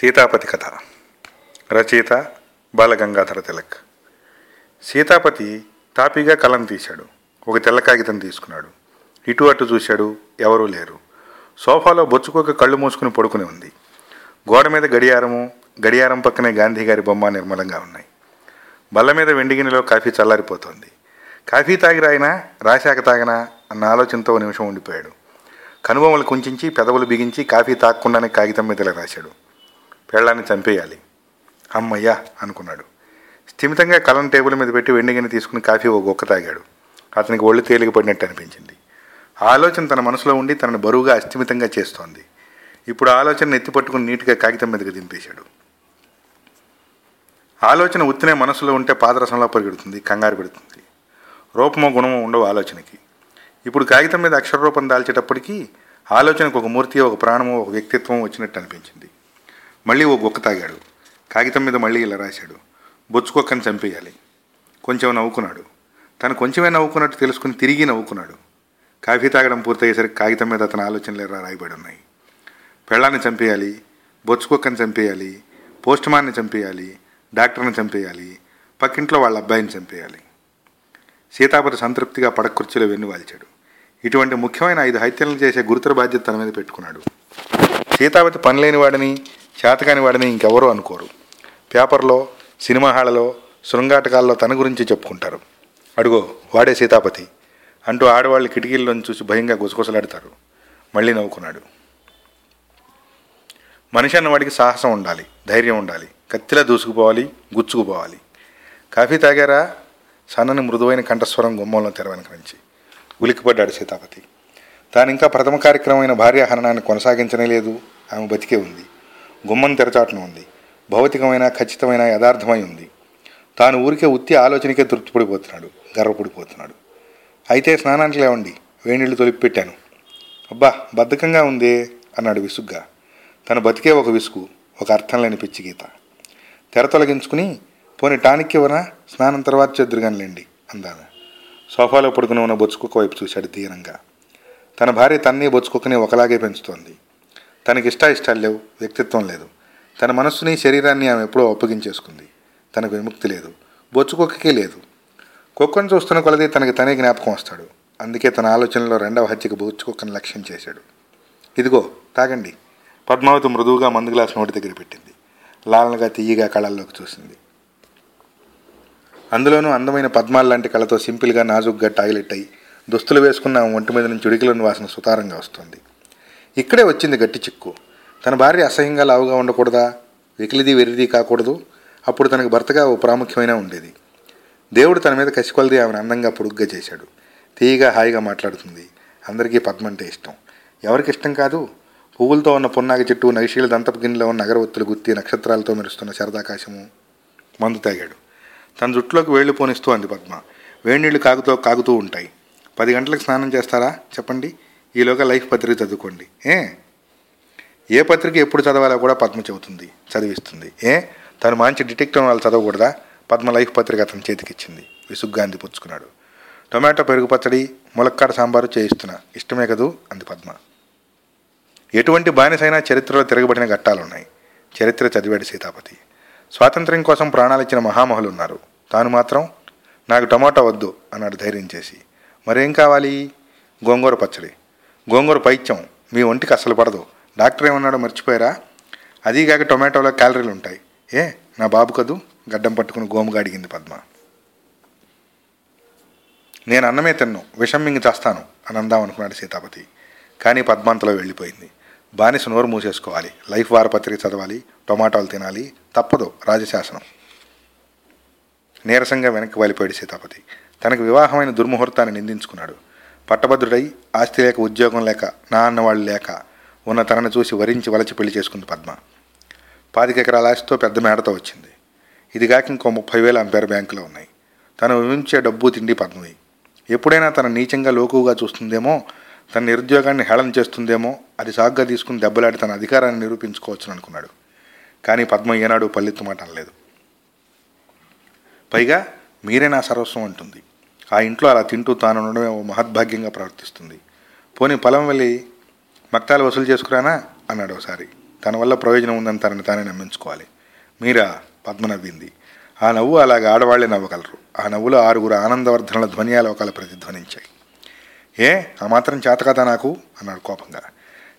సీతాపతి కథ. రచయిత బాలగంగాధర తిలక్. సీతాపతి తాపీగా కలం తీశాడు. ఒక తెల్ల కాగితం తీసుకున్నాడు. ఇటు అటు చూశాడు. ఎవరూ లేరు. సోఫాలో బొచ్చుకోక కళ్ళు మూసుకుని పడుకుని ఉంది. గోడ మీద గడియారము గడియారం పక్కనే గాంధీ గారి బొమ్మ నిర్మలంగా ఉన్నాయి. బల్ల మీద వెండి గిన్నెలో కాఫీ చల్లారిపోతుంది. కాఫీ తాగి రాయినా రాశాక తాగినా? అన్న ఆలోచనతో నిమిషం ఉండిపోయాడు. కనుబొమ్మలు కుంచించి పెదవులు బిగించి కాఫీ తాక్కుండానే కాగితం మీద రాశాడు. పెళ్ళాన్ని చంపేయాలి. అమ్మయ్యా అనుకున్నాడు. స్థిమితంగా కలం టేబుల్ మీద పెట్టి వెండి తీసుకుని కాఫీ ఓ గొక్క తాగాడు. అతనికి ఒళ్ళు తేలిక పడినట్టు అనిపించింది. ఆలోచన తన మనసులో ఉండి తనను బరువుగా అస్థిమితంగా చేస్తోంది. ఇప్పుడు ఆలోచన ఎత్తిపట్టుకుని నీట్గా కాగితం మీదకి దింపేశాడు. ఆలోచన ఉత్తినే మనసులో ఉంటే పాదరసంలో పరిగెడుతుంది కంగారు పెడుతుంది. రూపమో గుణమో ఉండవు ఆలోచనకి. ఇప్పుడు కాగితం మీద అక్షరరూపం దాల్చేటప్పటికీ ఆలోచనకు ఒక మూర్తి ఒక ప్రాణము ఒక వ్యక్తిత్వం వచ్చినట్టు అనిపించింది. మళ్ళీ ఓ గొక్క తాగాడు. కాగితం మీద మళ్ళీ ఇలా రాశాడు. బొచ్చుకొక్కని చంపేయాలి. కొంచెం నవ్వుకున్నాడు. తను కొంచెమే నవ్వుకున్నట్టు తెలుసుకుని తిరిగి నవ్వుకున్నాడు. కాఫీ తాగడం పూర్తయ్యేసరికి కాగితం మీద అతని ఆలోచనలు ఎలా రాయబడి ఉన్నాయి? పెళ్ళాన్ని చంపేయాలి బొచ్చుకొక్కని చంపేయాలి పోస్ట్ మాన్ని చంపేయాలి డాక్టర్ని చంపేయాలి పక్కింట్లో వాళ్ళ అబ్బాయిని చంపేయాలి. సీతాపతి సంతృప్తిగా పడక కుర్చీలో వెన్ను వాల్చాడు. ఇటువంటి ముఖ్యమైన ఐదు హత్యలను చేసే గురుతర బాధ్యత తన మీద పెట్టుకున్నాడు. సీతాపతి పనిలేని వాడిని చేతకాని వాడిని ఇంకెవరూ అనుకోరు. పేపర్లో సినిమా హాళ్ళలో శృంగాటకాల్లో తన గురించి చెప్పుకుంటారు. అడుగో వాడే సీతాపతి అంటూ ఆడవాళ్ళు కిటికీల్లోని చూసి భయంగా గుసగుసలాడతారు. మళ్ళీ నవ్వుకున్నాడు. మనిషి అన్నవాడికి సాహసం ఉండాలి ధైర్యం ఉండాలి కత్తిలా దూసుకుపోవాలి గుచ్చుకుపోవాలి. కాఫీ తాగారా? సన్నని మృదువైన కంఠస్వరం గుమ్మంలో తెరవెనక నుంచి. ఉలిక్కిపడ్డాడు సీతాపతి. తాను ఇంకా ప్రథమ కార్యక్రమమైన భార్య హరణాన్ని కొనసాగించనే లేదు. ఆమె బతికే ఉంది. గుమ్మం తెరచాటున ఉంది. భౌతికమైన ఖచ్చితమైన యథార్థమై ఉంది. తాను ఊరికే ఉత్తి ఆలోచనకే తృప్తిపడిపోతున్నాడు గర్వపడిపోతున్నాడు. అయితే స్నానానికి లేవండి వేణీళ్ళు తొలిపి పెట్టాను అబ్బా బద్ధకంగా ఉందే అన్నాడు విసుగ్గా. తను బతికే ఒక విసుగు ఒక అర్థం లేని పిచ్చి గీత. తెర తొలగించుకుని పోనీ టానిక్ ఇవ్వనా? స్నానం తర్వాత చెద్దురుగానిలేండి అందాను సోఫాలో పడుకుని ఉన్న బొచ్చుకుక్క వైపు చూశాడు దీనంగా. తన భార్య తన్నే బొచ్చుకుక్కని ఒకలాగే పెంచుతోంది. తనకి ఇష్ట ఇష్టాలు లేవు వ్యక్తిత్వం లేదు. తన మనస్సుని శరీరాన్ని ఆమె ఎప్పుడో అప్పగించేసుకుంది. తనకు విముక్తి లేదు బొచ్చుకుక్కకే లేదు. కుక్కను చూస్తున్న కొలది తనకి తనే జ్ఞాపకం వస్తాడు. అందుకే తన ఆలోచనలో రెండవ హత్యకు బొచ్చుకొక్కను లక్ష్యం చేశాడు. ఇదిగో తాగండి. పద్మావతి మృదువుగా మందు గ్లాస్ నోటి దగ్గర పెట్టింది. లాలనగా తీయగా కళల్లోకి చూసింది. అందులోనూ అందమైన పద్మాలు లాంటి కళతో సింపుల్గా నాజుగ్గా టాయిలెట్ అయి దుస్తులు వేసుకున్న ఆమె ఒంటి మీద నుంచి ఉడికిలోని వాసన సుతారంగా వస్తుంది. ఇక్కడే వచ్చింది గట్టి చిక్కు. తన భార్య అసహ్యంగా లావుగా ఉండకూడదా? వెకిలిది వెర్రిది కాకూడదు. అప్పుడు తనకు భర్తగా ఓ ప్రాముఖ్యమైన ఉండేది. దేవుడు తన మీద కసికొలది ఆమెను అందంగా పొడుగ్గా చేశాడు. తీయగా హాయిగా మాట్లాడుతుంది. అందరికీ పద్మ అంటే ఇష్టం. ఎవరికి ఇష్టం కాదు? పువ్వులతో ఉన్న పున్నాగ చెట్టు నగిశీల దంతపు గిన్నెలో ఉన్న అగరవత్తులు గుత్తి నక్షత్రాలతో మెరుస్తున్న శరదాకాశము మందు తాగాడు. తన జుట్టులోకి వేళ్ళు పోనిస్తూ అంది పద్మ. వేడినీళ్ళు కాగుతూ కాగుతూ ఉంటాయి. పది గంటలకు స్నానం చేస్తారా? చెప్పండి. ఈలోగా లైఫ్ పత్రిక చదువుకోండి. ఏ? ఏ పత్రిక ఎప్పుడు చదవాలో కూడా పద్మ చెబుతుంది చదివిస్తుంది. ఏ? తను మంచి డిటెక్టివ్ వాళ్ళు చదవకూడదా? పద్మ లైఫ్ పత్రిక అతని చేతికిచ్చింది విసుగ్గా పుచ్చుకున్నాడు. టొమాటో పెరుగు పచ్చడి ములక్కాడ సాంబారు చేయిస్తున్నా. ఇష్టమే కదూ? అంది పద్మ. ఎటువంటి బానిసైనా చరిత్రలో తిరగబడిన ఘట్టాలున్నాయి చరిత్ర చదివాడు సీతాపతి. స్వాతంత్ర్యం కోసం ప్రాణాలు ఇచ్చిన మహామహులు ఉన్నారు. తాను మాత్రం నాకు టమాటా వద్దు అన్నాడు ధైర్యం చేసి. మరేం కావాలి? గోంగూర పచ్చడి. గోంగూర పైత్యం మీ ఒంటికి అసలు పడదు. డాక్టర్ ఏమన్నాడో మర్చిపోయారా? అదీగాక టొమాటోలో క్యాలరీలు ఉంటాయి. ఏ నా బాబు కదూ? గడ్డం పట్టుకుని గోముగా అడిగింది పద్మ. నేను అన్నమే తిన్ను విషం మింగి చేస్తాను అని అందాం అనుకున్నాడు సీతాపతి. కానీ పద్మాంతలో వెళ్ళిపోయింది. బానిస నోరు మూసేసుకోవాలి లైఫ్ వారపత్రిక చదవాలి టొమాటోలు తినాలి తప్పదు రాజశాసనం. నీరసంగా వెనక్కి వాలిపోయాడు సీతాపతి. తనకు వివాహమైన దుర్ముహూర్తాన్ని నిందించుకున్నాడు. పట్టభద్రుడై ఆస్తి లేక ఉద్యోగం లేక నా అన్నవాళ్ళు లేక ఉన్న తనను చూసి వరించి వలచి పెళ్ళి చేసుకుంది పద్మ. పాతిక ఎకరాల ఆస్తితో పెద్ద మేడతో వచ్చింది. ఇదిగాక ఇంకో ముప్పై వేలు అంపేర్ బ్యాంకులో ఉన్నాయి. తను ఊహించే డబ్బు తిండి పద్మవి. ఎప్పుడైనా తన నీచంగా లోకుగా చూస్తుందేమో తన నిరుద్యోగాన్ని హేళన చేస్తుందేమో అది సాగ్గా తీసుకుని దెబ్బలాడి తన అధికారాన్ని నిరూపించుకోవచ్చును అనుకున్నాడు. కానీ పద్మ ఏనాడు పల్లెత్తు మాట అనలేదు. పైగా మీరే నా సర్వస్వం అంటుంది. ఆ ఇంట్లో అలా తింటూ తాను ఉండడమే ఓ మహద్భాగ్యంగా ప్రవర్తిస్తుంది. పోనీ పొలం వెళ్ళి మక్తాలు వసూలు చేసుకురానా? అన్నాడు ఒకసారి. తన వల్ల ప్రయోజనం ఉందని తనని తానే నమ్మించుకోవాలి. మీరా? పద్మ నవ్వింది. ఆ నవ్వు అలాగే ఆడవాళ్ళే నవ్వగలరు. ఆ నవ్వులో ఆరుగురు ఆనందవర్ధనల ధ్వనియాలోకాలు ప్రతిధ్వనించాయి. ఏ? ఆ మాత్రం చేత నాకు? అన్నాడు కోపంగా.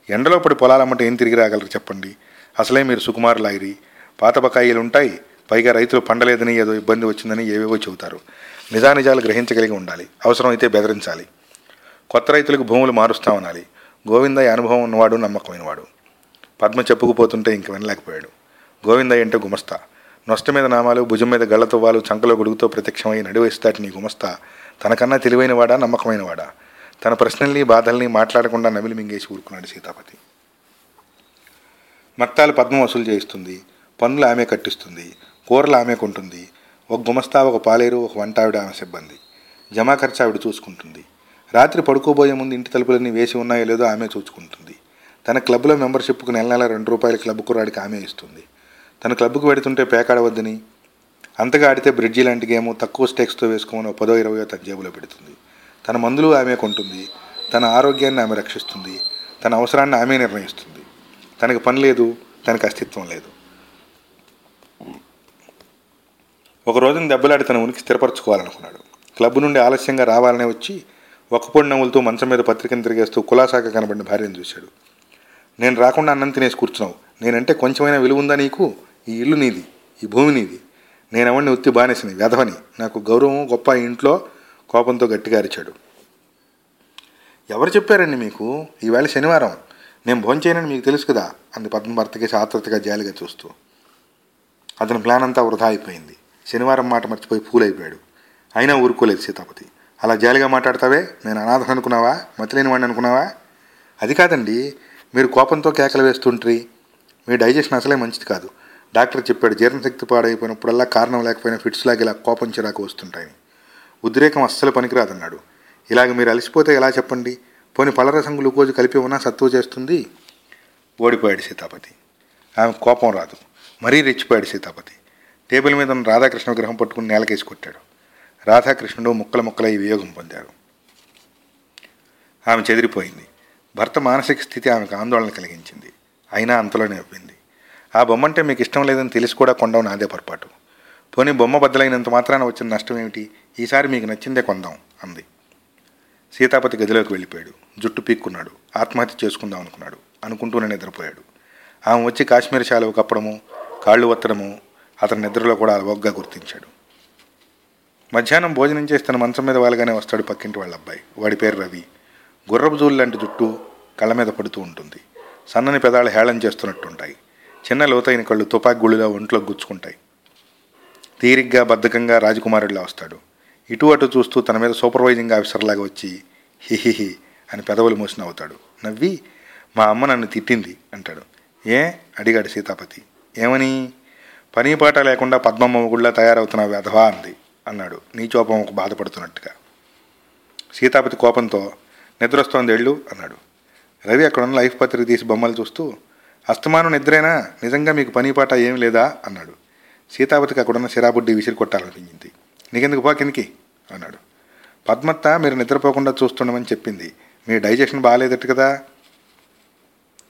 ఎండలో పడి పొలాలమ్మంటే ఏం తిరిగి రాగలరు చెప్పండి. అసలే మీరు సుకుమారులాగిరి. పాత బకాయిలు ఉంటాయి పైగా రైతులు పండలేదని ఏదో ఇబ్బంది వచ్చిందని ఏవేవో చెబుతారు. నిజానిజాలు గ్రహించగలిగి ఉండాలి. అవసరమైతే బెదిరించాలి. కొత్త రైతులకు భూములు మారుస్తామనాలి గోవిందయ్య అనుభవం ఉన్నవాడు నమ్మకమైనవాడు. పద్మ చెప్పుకుపోతుంటే ఇంక వినలేకపోయాడు. గోవిందయ్య అంటే గుమస్తా. నొష్ట మీద నామాలు భుజం మీద గళ్ళతువ్వాలు చంకలో గొడుగుతో ప్రత్యక్షమై నడివేస్తాటి నీ గుమస్తా. తనకన్నా తెలివైనవాడా నమ్మకమైనవాడా? తన ప్రశ్నల్ని బాధల్ని మాట్లాడకుండా నమిలి మింగేసి ఊరుకున్నాడు సీతాపతి. మత్తాలు పద్మం వసూలు చేయిస్తుంది. పన్నులు ఆమె కట్టిస్తుంది. కూరలు ఆమె కొంటుంది ఒక గుమస్తా ఒక పాలేరు ఒక వంట ఆవిడ ఆమె సిబ్బంది. జమా ఖర్చు ఆవిడ చూసుకుంటుంది. రాత్రి పడుకోబోయే ముందు ఇంటి తలుపులన్నీ వేసి ఉన్నాయో లేదో ఆమె చూసుకుంటుంది. తన క్లబ్లో మెంబర్షిప్కు నెల నెల రెండు రూపాయల క్లబ్ కుర్రాడికి ఆమె ఇస్తుంది. తన క్లబ్కు పెడుతుంటే పేకాడవద్దని అంతగా ఆడితే బ్రిడ్జి లాంటి గేమ్ తక్కువ స్టేక్స్తో వేసుకోమని పదో ఇరవయో తన జేబులో పెడుతుంది. తన మందులు ఆమె కొంటుంది. తన ఆరోగ్యాన్ని ఆమె రక్షిస్తుంది. తన అవసరాన్ని ఆమె నిర్ణయిస్తుంది. తనకి పని లేదు తనకి అస్తిత్వం లేదు. ఒక రోజున దెబ్బలాడి తన ఉనికి స్థిరపరచుకోవాలనుకున్నాడు. క్లబ్ నుండి ఆలస్యంగా రావాలనే వచ్చి ఒక్కపొడి నవ్వులతో మంచం మీద పత్రికను తిరిగేస్తూ కులాసాగా కనబడిన భార్యను చూశాడు. నేను రాకుండా అన్నం తినేసి కూర్చున్నావు. నేనంటే కొంచెమైనా విలువ ఉందా నీకు? ఈ ఇల్లు నీది ఈ భూమి నీది. నేనెవడిని ఉత్తి బానేసిని వెధవని. నాకు గౌరవం గొప్ప ఇంట్లో కోపంతో గట్టిగా అరిచాడు. ఎవరు చెప్పారండి మీకు? ఈవేళ శనివారం. నేను భోంచేయనని మీకు తెలుసు కదా అంది పద్మ భర్తకి జాలిగా చూస్తూ. అతని ప్లాన్ అంతా వృధా అయిపోయింది. శనివారం మాట మర్చిపోయి ఫూలైపోయాడు. అయిపోయాడు అయినా ఊరుకోలేదు సీతాపతి. అలా జాలిగా మాట్లాడతావే? నేను అనాథం అనుకున్నావా? మతిలేని వాడిని అనుకున్నావా? అది కాదండి. మీరు కోపంతో కేకలు వేస్తుంట్రి. మీ డైజెషన్ అసలే మంచిది కాదు. డాక్టర్ చెప్పాడు జీర్ణశక్తి పాడైపోయినప్పుడల్లా కారణం లేకపోయినా ఫిట్స్ లాగా ఇలా కోపం చిరాకు వస్తుంటాయని. ఉద్రేకం అస్సలు పనికిరాదన్నాడు. ఇలాగ మీరు అలసిపోతే ఎలా చెప్పండి? పోని పళ్ళరసం గ్లూకోజ్ కలిపి ఉన్నా సత్తువ చేస్తుంది? ఓడిపోయాడు సీతాపతి. ఆమె కోపం రాదు. మరీ రెచ్చిపోయాడు సీతాపతి. టేబుల్ మీద ఉన్న రాధాకృష్ణ విగ్రహం పట్టుకుని నేలకేసి కొట్టాడు. రాధాకృష్ణుడు ముక్కల ముక్కలై వియోగం పొందారు ఆమె చెదిరిపోయింది. భర్త మానసిక స్థితి ఆమెకు ఆందోళన కలిగించింది. అయినా అంతలోనే అవ్వింది ఆ బొమ్మంటే మీకు ఇష్టం లేదని తెలిసి కూడా కొండం నాదే పొరపాటు. పోనీ బొమ్మ బద్దలైనంత మాత్రాన వచ్చిన నష్టం ఏమిటి? ఈసారి మీకు నచ్చిందే కొందాం అంది. సీతాపతి గదిలోకి వెళ్ళిపోయాడు. జుట్టు పీక్కున్నాడు. ఆత్మహత్య చేసుకుందాం అనుకున్నాడు. అనుకుంటూనే నిద్రపోయాడు. ఆమె వచ్చి కాశ్మీర్ శాలువ కప్పడము కాళ్ళు వత్తడము అతని నిద్రలో కూడా అలవగ్గా గుర్తించాడు. మధ్యాహ్నం భోజనం చేసి తన మంచం మీద వాళ్ళగానే వస్తాడు పక్కింటి వాళ్ళ అబ్బాయి. వాడి పేరు రవి. గుర్రపుజూలు లాంటి జుట్టు కళ్ళ మీద పడుతూ ఉంటుంది. సన్నని పెదాలు హేళం చేస్తున్నట్టుంటాయి. చిన్న లోతైన కళ్ళు తుపాకి గుళ్ళుగా ఒంట్లో గుచ్చుకుంటాయి. తీరిగ్గా బద్ధకంగా రాజకుమారుడిలా వస్తాడు. ఇటు అటు చూస్తూ తన మీద సూపర్వైజింగ్ ఆఫీసర్లాగా వచ్చి హిహిహి అని పెదవులు మూసి అవుతాడు. నవ్వి మా అమ్మ నన్ను తిట్టింది అంటాడు. ఏ? అడిగాడు సీతాపతి. ఏమని? పని పాట లేకుండా పద్మమ్మ గుళ్ళ తయారవుతున్న వ్యధవా అంది. అన్నాడు. నీచోపమ్మకు బాధపడుతున్నట్టుగా. సీతాపతి కోపంతో నిద్రొస్తోంది ఎళ్ళు అన్నాడు. రవి అక్కడున్న లైఫ్ పత్రిక తీసి బొమ్మలు చూస్తూ అస్తమానం నిద్రైనా? నిజంగా మీకు పని పాట ఏం లేదా? అన్నాడు. సీతాపతికి అక్కడున్న సిరాబుడ్డి విసిరి కొట్టాలనిపించింది. నీకెందుకు పో కిందికి? అన్నాడు. పద్మత్త మీరు నిద్రపోకుండా చూస్తుండమని చెప్పింది. మీ డైజెషన్ బాగాలేదట్టు కదా?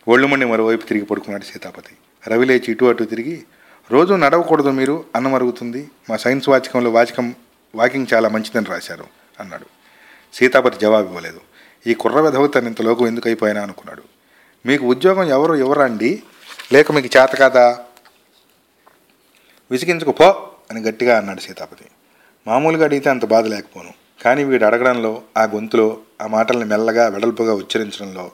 ఒళ్ళు మండి మరోవైపు తిరిగి పడుకున్నాడు సీతాపతి. రవి లేచి ఇటు అటు తిరిగి రోజు నడవకూడదు మీరు అన్నం అరుగుతుంది. మా సైన్స్ వాచకంలో వాచకం వాకింగ్ చాలా మంచిదని రాశారు అన్నాడు. సీతాపతి జవాబు ఇవ్వలేదు. ఈ కుర్ర వెధవు తను ఇంతలోకం ఎందుకు అయిపోయినా అనుకున్నాడు. మీకు ఉద్యోగం ఎవరు ఇవ్వరండి? లేక మీకు చేత కాదా? విసిగించుకు పో అని గట్టిగా అన్నాడు సీతాపతి. మామూలుగా అడిగితే అంత బాధ లేకపోను. కానీ వీడు అడగడంలో ఆ గొంతులో ఆ మాటల్ని మెల్లగా వెడల్పుగా ఉచ్చరించడంలో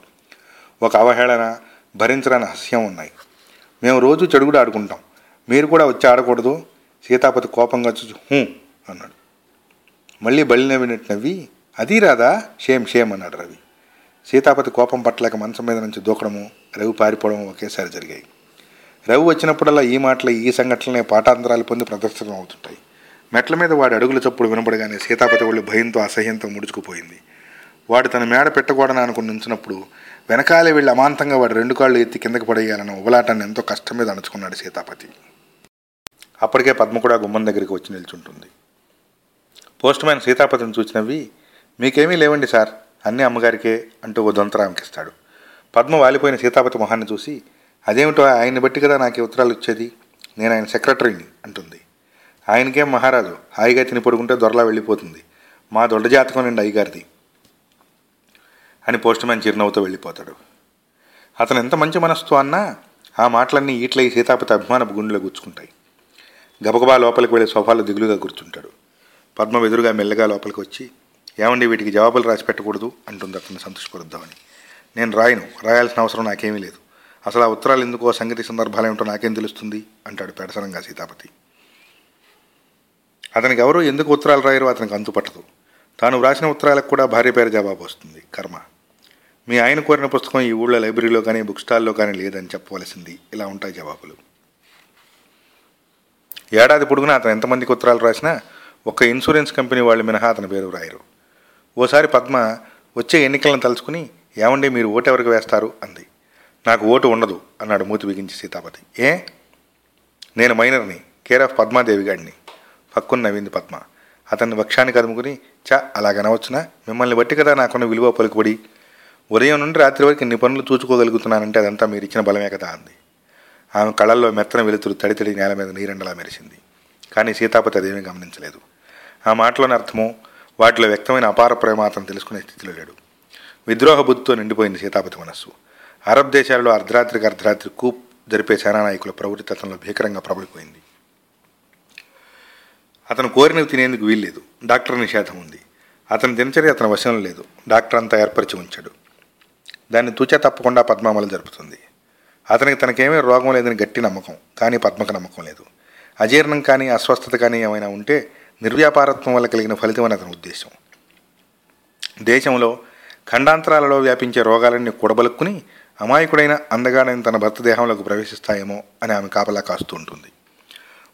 ఒక అవహేళన భరించరాని హాస్యం ఉన్నాయి. మేము రోజు చెడుగుడు ఆడుకుంటాం. మీరు కూడా వచ్చి ఆడకూడదు. సీతాపతి కోపంగా చూసి హూ అన్నాడు. మళ్ళీ బలి నవ్వినట్టు నవ్వి అది రాదా? షేమ్ షేమ్ అన్నాడు రవి. సీతాపతి కోపం పట్టలేక మంచం మీద నుంచి దూకడము రవి పారిపోవడం ఒకేసారి జరిగాయి. రవి వచ్చినప్పుడల్లా ఈ మాటలు ఈ సంఘటనలే పాఠాంతరాలు పొంది ప్రదర్శనం అవుతుంటాయి మెట్ల మీద వాడి అడుగుల చప్పుడు వినపడగానే సీతాపతి ఒళ్ళు భయంతో అసహ్యంతో ముడుచుకుపోయింది. వాడు తన మేడ పెట్టకూడని అనుకుని నుంచినప్పుడు వెనకాలే వెళ్ళి అమాంతంగా వాడు రెండు కాళ్ళు ఎత్తి కిందకి పడేయాలన్న ఉబలాటాన్ని ఎంతో కష్టం మీద అణుచుకున్నాడు సీతాపతి. అప్పటికే పద్మ కూడా గుమ్మం దగ్గరికి వచ్చి నిల్చుంటుంది. పోస్ట్ మ్యాన్ సీతాపతిని చూసినవి మీకేమీ లేవండి సార్ అన్నీ అమ్మగారికే అంటూ ఓ దొంతరామకిస్తాడు పద్మ వాలిపోయిన సీతాపతి మొహాన్ని చూసి అదేమిటో ఆయన్ని బట్టి కదా నాకు ఈ ఉత్తరాలు ఇచ్చేది? నేను ఆయన సెక్రటరీని అంటుంది. ఆయనకేం మహారాజు హాయిగా తిని పడుకుంటే దొరలా వెళ్ళిపోతుంది. మా దొడ్డ జాతకం నిండి అయ్యగారిది అని పోస్ట్ మ్యాన్ చిరునవ్వుతో వెళ్ళిపోతాడు. అతను ఎంత మంచి మనస్తో అన్నా ఆ మాటలన్నీ ఈట్ల ఈ సీతాపతి అభిమానపు గుండెలో గుచ్చుకుంటాయి. గబగబా లోపలికి వెళ్ళి సోఫాలో దిగులుగా కూర్చుంటాడు. పద్మ ఎదురుగా మెల్లగా లోపలికి వచ్చి ఏమండి వీటికి జవాబులు రాసి పెట్టకూడదు? అంటుంది అతను సంతోషపరుద్దామని. నేను రాయను రాయాల్సిన అవసరం నాకేమీ లేదు. అసలు ఆ ఉత్తరాలు ఎందుకో సంగతి సందర్భాలు ఏమిటో నాకేం తెలుస్తుంది? అంటాడు పెడసరంగా సీతాపతి. అతనికి ఎవరు ఎందుకు ఉత్తరాలు రాయరో అతనికి అంతుపట్టదు తాను వ్రాసిన ఉత్తరాలకు కూడా భార్య పేరు జవాబు వస్తుంది. కర్మ. మీ ఆయన కోరిన పుస్తకం ఈ ఊళ్ళో లైబ్రరీలో కానీ బుక్ స్టాల్లో కానీ లేదని చెప్పవలసింది. ఇలా ఉంటాయి జవాబులు. ఏడాది పొడుగునా అతను ఎంతమందికి ఉత్తరాలు రాసినా ఒక్క ఇన్సూరెన్స్ కంపెనీ వాళ్ళు మినహా అతని పేరు రాయరు. ఓసారి పద్మ వచ్చే ఎన్నికలను తలుచుకుని ఏమండి మీరు ఓటు ఎవరికి వేస్తారు? అంది. నాకు ఓటు ఉండదు అన్నాడు మూతి బిగించి సీతాపతి. ఏ? నేను మైనర్ని కేర్ ఆఫ్ పద్మాదేవి గాడిని. పక్కున నవ్వింది పద్మ. అతన్ని వక్షానికి అదుముకుని చా అలాగనవచ్చునా మిమ్మల్ని బట్టి కదా నాకున్న విలువ పలుకుబడి. ఉదయం నుండి రాత్రి వరకు ఇన్ని పనులు చూసుకోగలుగుతున్నానంటే అదంతా మీరు ఇచ్చిన బలమే కదా అంది. ఆమె కళల్లో మెత్తన వెలుతురు తడి తడి నేల మీద నీరెండలా మెరిసింది. కానీ సీతాపతి అదేమీ గమనించలేదు. ఆ మాటలోని అర్థము వాటిలో వ్యక్తమైన అపార ప్రేమ అతను తెలుసుకునే స్థితిలో లేడు. విద్రోహ బుద్ధితో నిండిపోయింది సీతాపతి మనస్సు. అరబ్ దేశాలలో అర్ధరాత్రికి అర్ధరాత్రి కూప్ జరిపే సేనానాయకుల ప్రవృత్తి అతనిలో భీకరంగా ప్రబలిపోయింది. అతను కోరినవి తినేందుకు వీల్లేదు. డాక్టర్ నిషేధం ఉంది. అతని దినచర్య అతని వశంలో లేదు. డాక్టర్ అంతా ఏర్పరిచి ఉంచాడు. దాన్ని తూచా తప్పకుండా పద్మామలు జరుపుతుంది. అతనికి తనకేమీ రోగం లేదని గట్టి నమ్మకం కానీ పద్మకు నమ్మకం లేదు. అజీర్ణం కానీ అస్వస్థత కానీ ఏమైనా ఉంటే నిర్వ్యాపారత్వం వల్ల కలిగిన ఫలితం అని అతని ఉద్దేశం. దేశంలో ఖండాంతరాలలో వ్యాపించే రోగాలన్నీ కూడబలుక్కుని అమాయకుడైన అందగాడైన తన భర్త దేహంలోకి ప్రవేశిస్తాయేమో అని ఆమె కాపలా కాస్తూ ఉంటుంది.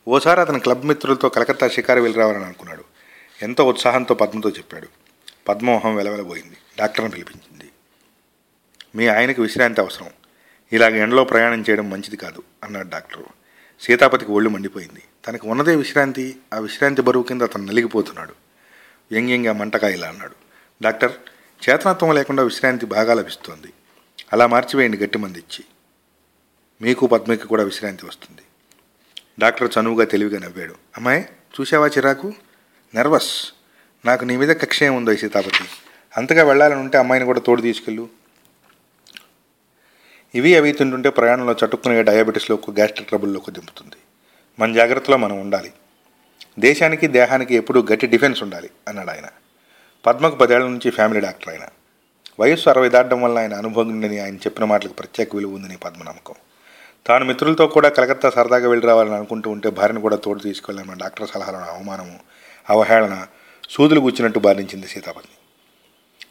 ఓసారి అతని క్లబ్ మిత్రులతో కలకత్తా షికారు వెళ్ళి రావాలని అనుకున్నాడు. ఎంతో ఉత్సాహంతో పద్మతో చెప్పాడు. పద్మోహం వెలవెలబోయింది. డాక్టర్ని పిలిపించింది. మీ ఆయనకు విశ్రాంతి అవసరం. ఇలాగ ఎండలో ప్రయాణం చేయడం మంచిది కాదు అన్నాడు డాక్టరు. సీతాపతికి ఒళ్ళు మండిపోయింది. తనకు ఉన్నదే విశ్రాంతి ఆ విశ్రాంతి బరువు కింద అతను నలిగిపోతున్నాడు. వ్యంగ్యంగా మంటకాయలా అన్నాడు. డాక్టర్ చేతనత్వం లేకుండా విశ్రాంతి బాగా లభిస్తోంది. అలా మార్చివేయండి గట్టి మంది ఇచ్చి. మీకు పద్మకి కూడా విశ్రాంతి వస్తుంది. డాక్టర్ చనువుగా తెలివిగా నవ్వాడు. అమ్మాయి చూసావా చిరాకు? నర్వస్. నాకు నీ మీద కక్ష ఏముందో సీతాపతి. అంతగా వెళ్ళాలని ఉంటే అమ్మాయిని కూడా తోడు తీసుకెళ్ళు. ఇవి అవి తింటుంటే ప్రయాణంలో చట్టుకునే డయాబెటీస్లోకి గ్యాస్ట్రిక్ ట్రబుల్లోకి దింపుతుంది. మన జాగ్రత్తలో మనం ఉండాలి. దేశానికి దేహానికి ఎప్పుడూ గట్టి డిఫెన్స్ ఉండాలి అన్నాడు ఆయన. పద్మకు పదేళ్ళ నుంచి ఫ్యామిలీ డాక్టర్ ఆయన. వయస్సు అరవై దాటడం వల్ల ఆయన అనుభవజ్ఞుడని ఆయన చెప్పిన మాటలకు ప్రత్యేక విలువ ఉందని పద్మ నమ్మకం తాను మిత్రులతో కూడా కలకత్తా సరదాగా వెళ్ళి రావాలని అనుకుంటూ ఉంటే భార్యను కూడా తోడు తీసుకెళ్ళామని డాక్టర్ సలహాలను అవమానము అవహేళన సూదులు గుచ్చినట్టు బాధించింది సీతాపతిని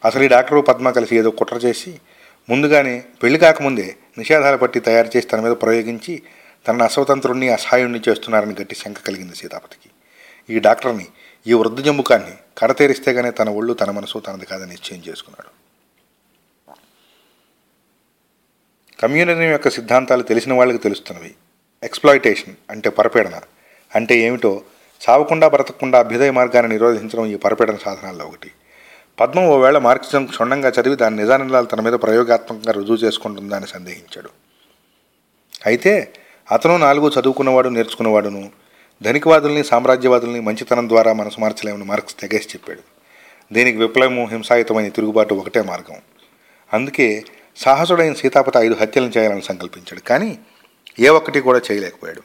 అసలు ఈ డాక్టరు పద్మ కలిసి ఏదో కుట్ర చేసి ముందుగానే పెళ్ళి కాకముందే నిషేధాల పట్టి తయారు చేసి తన మీద ప్రయోగించి తన అస్వతంత్రుణ్ణి అసహాయుణ్ణి చేస్తున్నారని గట్టి శంక కలిగింది సీతాపతికి. ఈ డాక్టర్ని ఈ వృద్ధ జంబుకాన్ని కడతేరిస్తేగానే తన ఒళ్ళు తన మనసు తనది కాదని నిశ్చయం చేసుకున్నాడు. కమ్యూనిజం యొక్క సిద్ధాంతాలు తెలిసిన వాళ్ళకి తెలుస్తున్నవి. ఎక్స్ప్లాయిటేషన్ అంటే పరపీడన. అంటే ఏమిటో చావకుండా బ్రతకకుండా అభ్యుదయ మార్గాన్ని నిరోధించడం ఈ పరపీడన సాధనాల్లో ఒకటి. పద్మం ఓవేళ మార్క్సిజం క్షుణ్ణంగా చదివి దాని నిజానిజాలు తన మీద ప్రయోగాత్మకంగా రుజువు చేసుకుంటుందా అని సందేహించాడు. అయితే అతను నాలుగు చదువుకున్నవాడు నేర్చుకున్నవాడును ధనికవాదుల్ని సామ్రాజ్యవాదుల్ని మంచితనం ద్వారా మనసు మార్చలేమని మార్క్స్ తెగేసి చెప్పాడు. దీనికి విప్లవము హింసాయుతమైన తిరుగుబాటు ఒకటే మార్గం. అందుకే సాహసుడైన సీతాపతి ఐదు హత్యలను చేయాలని సంకల్పించాడు. కానీ ఏ ఒక్కటి కూడా చేయలేకపోయాడు.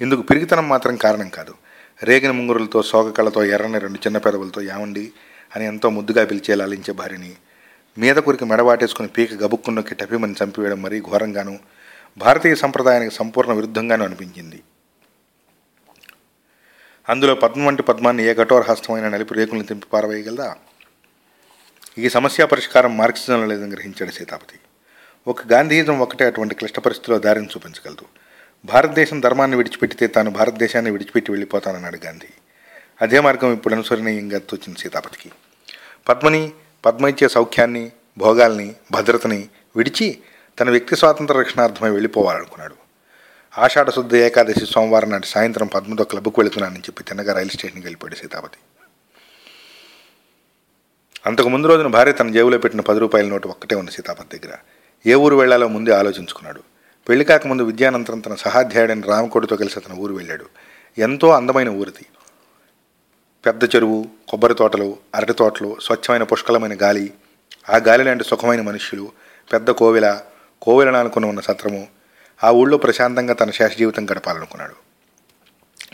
ఇందుకు పిరిగితనం మాత్రం కారణం కాదు. రేగిన ముంగురులతో సోగకళ్ళతో ఎర్రని రెండు చిన్న పెదవులతో యావండి అని ఎంతో ముద్దుగా పిలిచే లాలించే భార్యని మీద కొరికి మెడవాటేసుకుని పీక గబుక్కున్నొక్కి టపిమని చంపివేయడం మరీ ఘోరంగాను భారతీయ సంప్రదాయానికి సంపూర్ణ విరుద్ధంగానూ అనిపించింది. అందులో పద్మం వంటి పద్మాన్ని ఏ కఠోర హస్తమైన నలిపి రేకులను తెంపి పారవేయగలదా? ఈ సమస్య పరిష్కారం మార్క్సిజంలో లేదని గ్రహించాడు సీతాపతి. ఒక గాంధీజం ఒకటే అటువంటి క్లిష్ట పరిస్థితిలో దారిని చూపించగలదు. భారతదేశం ధర్మాన్ని విడిచిపెట్టితే తాను భారతదేశాన్ని విడిచిపెట్టి వెళ్ళిపోతానన్నాడు గాంధీ. అదే మార్గం ఇప్పుడు అనుసరణీయంగా తోచింది సీతాపతికి. పద్మని పద్మ ఇచ్చే సౌఖ్యాన్ని భోగాల్ని భద్రతని విడిచి తన వ్యక్తి స్వాతంత్ర రక్షణార్థమై వెళ్ళిపోవాలనుకున్నాడు. ఆషాఢ శుద్ధ ఏకాదశి సోమవారం నాటి సాయంత్రం పద్మతో క్లబ్కు వెళుతున్నానని చెప్పి తిన్నగా రైలు స్టేషన్కి వెళ్ళిపోయాడు సీతాపతి. అంతకు ముందు రోజున భార్య తన జేబులో పెట్టిన పది రూపాయల నోటు ఒక్కటే ఉంది సీతాపతి దగ్గర. ఏ ఊరు వెళ్ళాలో ముందే ఆలోచించుకున్నాడు. పెళ్ళి కాకముందు విద్యానంతరం తన సహాధ్యాయుడైన రామకోటితో కలిసి అతను ఊరు వెళ్ళాడు. ఎంతో అందమైన ఊరిది. పెద్ద చెరువు కొబ్బరి తోటలు అరటి తోటలు స్వచ్ఛమైన పుష్కలమైన గాలి ఆ గాలి లాంటి సుఖమైన మనుష్యులు పెద్ద కోవిల కోవిలను అనుకుని ఉన్న సత్రము ఆ ఊళ్ళో ప్రశాంతంగా తన శేష జీవితం గడపాలనుకున్నాడు.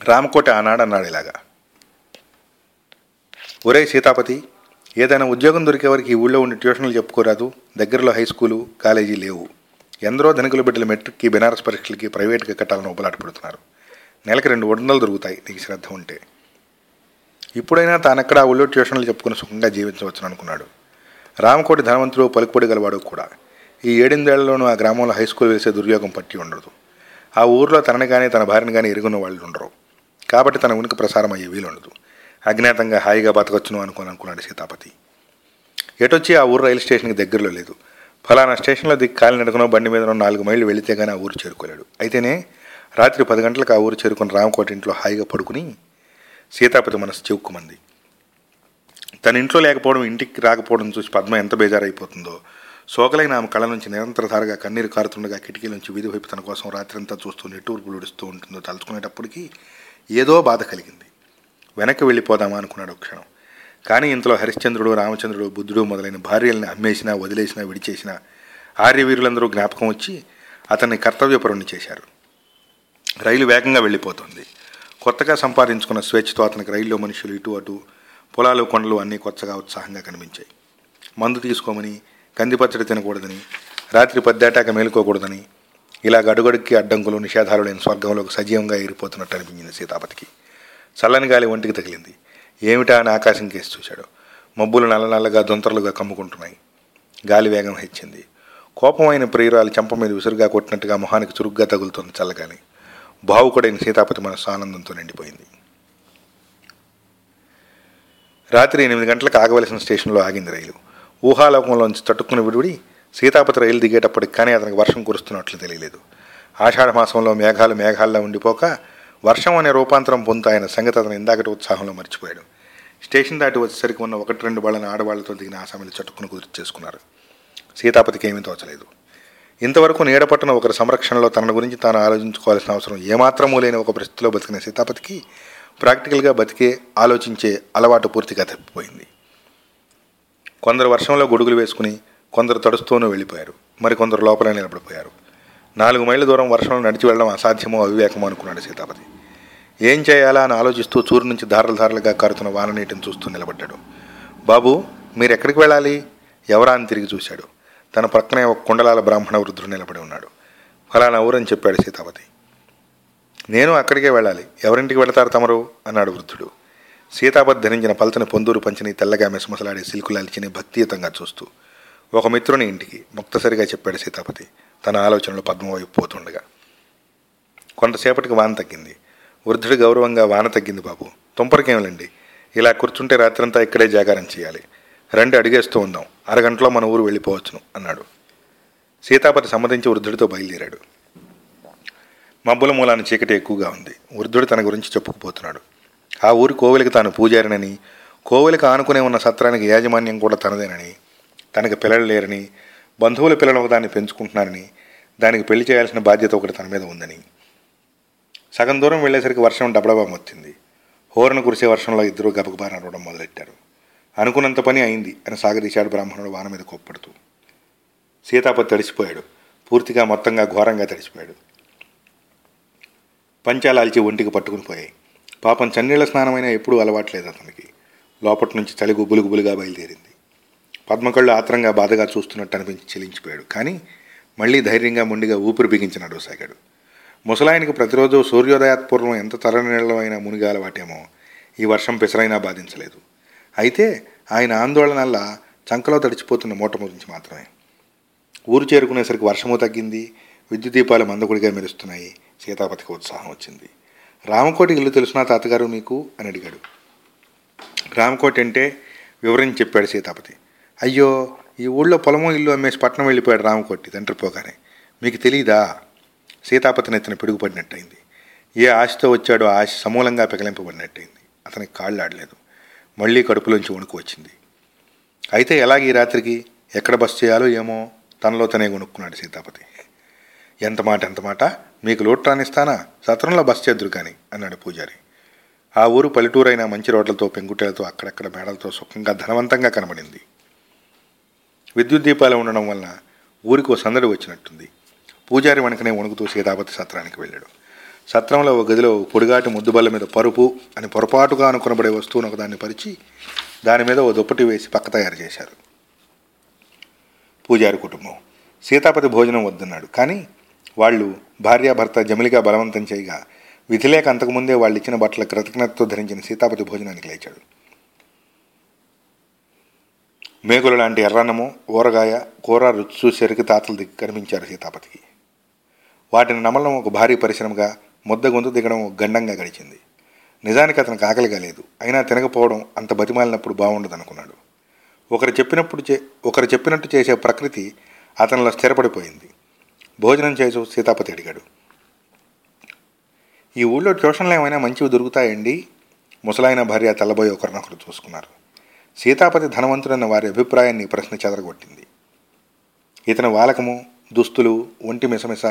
రామకోట ఆనాడు అన్నాడు ఇలాగా. ఒరే సీతాపతి ఏదైనా ఉద్యోగం దొరికే వరకు ఈ ఊళ్ళో ఉండి ట్యూషన్లు చెప్పుకోరాదు దగ్గరలో హై స్కూలు కాలేజీ లేవు. ఎందరో ధనికుల బిడ్డల మెట్రిక్కి బెనారస్ పరీక్షలకి ప్రైవేట్గా కట్టాలని ఉపలాట పడుతున్నారు. నెలకి రెండు వందలు దొరుకుతాయి నీకు శ్రద్ధ ఉంటే. ఇప్పుడైనా తానెక్కడ ఆ ఊళ్ళో ట్యూషన్లు చెప్పుకుని సుఖంగా జీవించవచ్చును అనుకున్నాడు. రామకోటి ధనవంతుడు పలుకుబడి గలవాడు కూడా. ఈ ఏడెనిమిదేళ్ళలోనూ ఆ గ్రామంలో హై స్కూల్ వేసే దుర్యోగం పట్టి ఉండదు. ఆ ఊర్లో తనని కానీ తన భార్యని కానీ ఎరుగున్న వాళ్ళు ఉండరు. కాబట్టి తన ఉనికి ప్రసారం అయ్యే వీలుండదు. అజ్ఞాతంగా హాయిగా బతకొచ్చును అనుకుని అనుకున్నాడు సీతాపతి. ఎటొచ్చి ఆ ఊరు రైలు స్టేషన్కి దగ్గరలో లేదు. ఫలానా స్టేషన్లో దిక్కు కాలినడకనో బండి మీదనో నాలుగు మైళ్ళు వెళితే కానీ ఆ ఊరు చేరుకోలేడు. అయితేనే రాత్రి పది గంటలకు ఆ ఊరు చేరుకుని రామకోట ఇంట్లో హాయిగా పడుకుని సీతాపతి మనసు చెవుక్కుమంది తన ఇంట్లో లేకపోవడం ఇంటికి రాకపోవడం చూసి పద్మ ఎంత బేజారైపోతుందో. సోకలైన ఆమె కళ్ళ నుంచి నిరంతరధారగా కన్నీరు కారుతుండగా కిటికీ నుంచి వీధి వైపు తన కోసం రాత్రంతా చూస్తూ నెట్టూర్పులు ఉడుస్తూ ఉంటుందో తలుచుకునేటప్పటికీ ఏదో బాధ కలిగింది. వెనక్కి వెళ్ళిపోదామా అనుకున్నాడు క్షణం. కానీ ఇంతలో హరిశ్చంద్రుడు రామచంద్రుడు బుద్ధుడు మొదలైన భార్యల్ని అమ్మేసినా వదిలేసినా విడిచేసినా ఆర్యవీరులందరూ జ్ఞాపకం వచ్చి అతన్ని కర్తవ్యపరుణ్ణి చేశారు. రైలు వేగంగా వెళ్ళిపోతుంది. కొత్తగా సంపాదించుకున్న స్వేచ్ఛతో అతనికి రైల్లో మనుషులు ఇటు అటు పొలాలు కొండలు అన్నీ కొత్తగా ఉత్సాహంగా కనిపించాయి. మందు తీసుకోమని కందిపచ్చడి తినకూడదని రాత్రి పద్దాటాక మేలుకోకూడదని ఇలా గడుగడుక్కి అడ్డంకులు నిషేధాలు లేని స్వర్గంలోకి సజీవంగా ఎగిరిపోతున్నట్టు అనిపించింది సీతాపతికి. చల్లని గాలి ఒంటికి తగిలింది. ఏమిటా అని ఆకాశం కేసి చూశాడు. మబ్బులు నల్ల నల్లగా దొంతరలుగా కమ్ముకుంటున్నాయి. గాలి వేగం హెచ్చింది. కోపమైన ప్రియురాలు చెంప మీద విసురుగా కొట్టినట్టుగా మొహానికి చురుగ్గా తగులుతుంది చల్లగాలి. భావుకుడైన సీతాపతి మనసు ఆనందంతో నిండిపోయింది. రాత్రి ఎనిమిది గంటలకు ఆగవలసిన స్టేషన్లో ఆగింది రైలు. ఊహాలోకంలోంచి తట్టుకుని విడివిడి సీతాపతి రైలు దిగేటప్పటికి కానీ అతనికి వర్షం కురుస్తున్నట్లు తెలియలేదు. ఆషాఢ మాసంలో మేఘాలు మేఘాల్లో ఉండిపోక వర్షం అనే రూపాంతరం పొందుతాయన్న సంగతి అతను ఇందాకటి ఉత్సాహంలో మర్చిపోయాడు. స్టేషన్ దాటి వచ్చేసరికి ఉన్న ఒకటి రెండు వాళ్ళని ఆడవాళ్ళతో దిగిన ఆసామిలు చట్టుకుని కుదిరి చేసుకున్నారు. సీతాపతికి ఏమీ తోచలేదు. ఇంతవరకు నీడపట్టున ఒకరి సంరక్షణలో తన గురించి తాను ఆలోచించుకోవాల్సిన అవసరం ఏమాత్రమూ లేని ఒక పరిస్థితిలో బతికిన సీతాపతికి ప్రాక్టికల్గా బతికే ఆలోచించే అలవాటు పూర్తిగా తప్పిపోయింది. కొందరు వర్షంలో గొడుగులు వేసుకుని కొందరు తడుస్తూనే వెళ్ళిపోయారు. మరికొందరు లోపలే నిలబడిపోయారు. నాలుగు మైళ్ళ దూరం వర్షంలో నడిచి వెళ్ళడం అసాధ్యమో అవివేకమో అనుకున్నాడు సీతాపతి. ఏం చేయాలా అని ఆలోచిస్తూ చూరు నుంచి ధారలు ధారలుగా కారుతున్న వాన నీటిని చూస్తూ నిలబడ్డాడు. బాబు మీరు ఎక్కడికి వెళ్ళాలి? ఎవరా? అని తిరిగి చూశాడు. తన పక్కనే ఒక కుండలాల బ్రాహ్మణ వృద్ధుడు నిలబడి ఉన్నాడు. ఫలానా ఊరని చెప్పాడు సీతాపతి. నేను అక్కడికే వెళ్ళాలి. ఎవరింటికి వెళతారు తమరు? అన్నాడు వృద్ధుడు. సీతాపతి ధరించిన పలతని పొందూరు పంచని తెల్లగా మెసమసలాడే సిల్కులాల్చిని భక్తియుతంగా చూస్తూ ఒక మిత్రుని ఇంటికి ముక్తసరిగా చెప్పాడు సీతాపతి. తన ఆలోచనలో పద్మవైపు పోతుండగా. కొంతసేపటికి వాన తగ్గింది. వృద్ధుడు గౌరవంగా వాన తగ్గింది బాబు. తుంపరకేమిలండి ఇలా కూర్చుంటే రాత్రంతా ఇక్కడే జాగారం చేయాలి. రండి అడిగేస్తూ ఉందాం. అరగంటలో మన ఊరు వెళ్ళిపోవచ్చును అన్నాడు. సీతాపతి సమ్మతించి వృద్ధుడితో బయలుదేరాడు. మబ్బుల మూలాన చీకటి ఎక్కువగా ఉంది. వృద్ధుడు తన గురించి చెప్పుకుపోతున్నాడు. ఆ ఊరి కోవెలికి తాను పూజారినని కోవెలికి ఆనుకునే ఉన్న సత్రానికి యాజమాన్యం కూడా తనదేనని తనకి పిల్లలు లేరని బంధువుల పిల్లలు ఒకదాన్ని పెంచుకుంటున్నానని దానికి పెళ్ళి చేయాల్సిన బాధ్యత ఒకటి తన మీద ఉందని. సగం దూరం వెళ్ళేసరికి వర్షం డబడబా మొత్తింది. హోరను కురిసే వర్షంలో ఇద్దరు గబగబా నడవడం మొదలెట్టారు. అనుకున్నంత పని అయింది అని సాగదీశాడు బ్రాహ్మణుడు వాన మీద కోప్పడుతూ. సీతాపతి తడిసిపోయాడు. పూర్తిగా మొత్తంగా ఘోరంగా తడిసిపోయాడు. పంచాలాల్చి ఒంటికి పట్టుకుని పోయాయి. పాపం చన్నీళ్ళ స్నానమైనా ఎప్పుడూ అలవాట్లేదు అతనికి. లోపటి నుంచి చలి గుబులు గుబులుగా బయలుదేరింది. పద్మకళ్ళు ఆత్రంగా బాధగా చూస్తున్నట్టు అనిపించి చెలించిపోయాడు. కానీ మళ్ళీ ధైర్యంగా మొండిగా ఊపిరి బిగించి నడవసాగాడు. ముసలాయనికి ప్రతిరోజు సూర్యోదయాత్పూర్వం ఎంత తరనీళ్ళమైనా మునిగా అలవాటేమో ఈ వర్షం పెసరైనా బాధించలేదు. అయితే ఆయన ఆందోళనల్లా చంకలో తడిచిపోతున్న మూట గురించి మాత్రమే. ఊరు చేరుకునేసరికి వర్షము తగ్గింది విద్యుత్ దీపాలు మందకుడిగా మెరుస్తున్నాయి సీతాపతికి ఉత్సాహం వచ్చింది. రామకోటి ఇల్లు తెలుసునా తాతగారు మీకు? అని అడిగాడు. రామకోటి అంటే వివరించి చెప్పాడు సీతాపతి. అయ్యో ఈ ఊళ్ళో పొలము ఇల్లు అమ్మేసి పట్నం వెళ్ళిపోయాడు రామకోటి తండ్రి పోగానే. మీకు తెలీదా? సీతాపతి నెత్తిన పిడుగుపడినట్టయింది ఏ ఆశతో వచ్చాడో ఆశ సమూలంగా పెకలింపబడినట్టయింది. అతనికి కాళ్ళు ఆడలేదు. మళ్ళీ కడుపులోంచి వణుకు వచ్చింది. అయితే ఎలాగ ఈ రాత్రికి ఎక్కడ బస్ చేయాలో ఏమో తనలో తనే కొనుక్కున్నాడు సీతాపతి. ఎంత మాట ఎంత మాట? మీకు లోటు రానిస్తానా? సత్రంలో బస్ చేద్దురు కానీ అన్నాడు పూజారి. ఆ ఊరు పల్లెటూరైన మంచి రోడ్లతో పెంకుటలతో అక్కడక్కడ మేడలతో సుఖంగా ధనవంతంగా కనబడింది. విద్యుత్ దీపాలు ఉండడం వలన ఊరికి ఓ సందడి వచ్చినట్టుంది. పూజారి వెనకనే వణుకుతూ సీతాపతి సత్రానికి వెళ్ళాడు. సత్రంలో ఒక గదిలో పొడిగాటి ముద్దుబల్ల మీద పరుపు అని పొరపాటుగా అనుకునబడే వస్తువును ఒకదాన్ని పరిచి దాని మీద ఓ దుప్పటి వేసి పక్క తయారు చేశారు. పూజారి కుటుంబం. సీతాపతి భోజనం వద్దన్నాడు. కానీ వాళ్ళు భార్యాభర్త జమిలిగా బలవంతం చేయగా విధిలేక అంతకుముందే వాళ్ళు ఇచ్చిన బట్టల కృతజ్ఞతతో ధరించిన సీతాపతి భోజనానికి లేచాడు. మేకులు లాంటి ఎర్రన్నము ఊరగాయ కూర రుచి చూసేరికి తాతలు దిక్కు కనిపించారు సీతాపతికి. వాటిని నమలడం ఒక భారీ పరిశ్రమగా ముద్ద గొంతు దిగడం గండంగా గడిచింది. నిజానికి అతనికి ఆకలిగా లేదు. అయినా తినకపోవడం అంత బతిమాలినప్పుడు బాగుండదు అనుకున్నాడు. ఒకరు చెప్పినప్పుడు చే ఒకరు చెప్పినట్టు చేసే ప్రకృతి అతనిలో స్థిరపడిపోయింది. భోజనం చేసు సీతాపతి అడిగాడు. ఈ ఊళ్ళో ట్యూషన్లు ఏమైనా మంచివి దొరుకుతాయండి? ముసలాయన భార్య తెల్లబోయి ఒకరినొకరు చూసుకున్నారు. సీతాపతి ధనవంతుడన్న వారి అభిప్రాయాన్ని ప్రశ్న చెదరగొట్టింది. ఇతని వాలకము దుస్తులు ఒంటి మిసమిస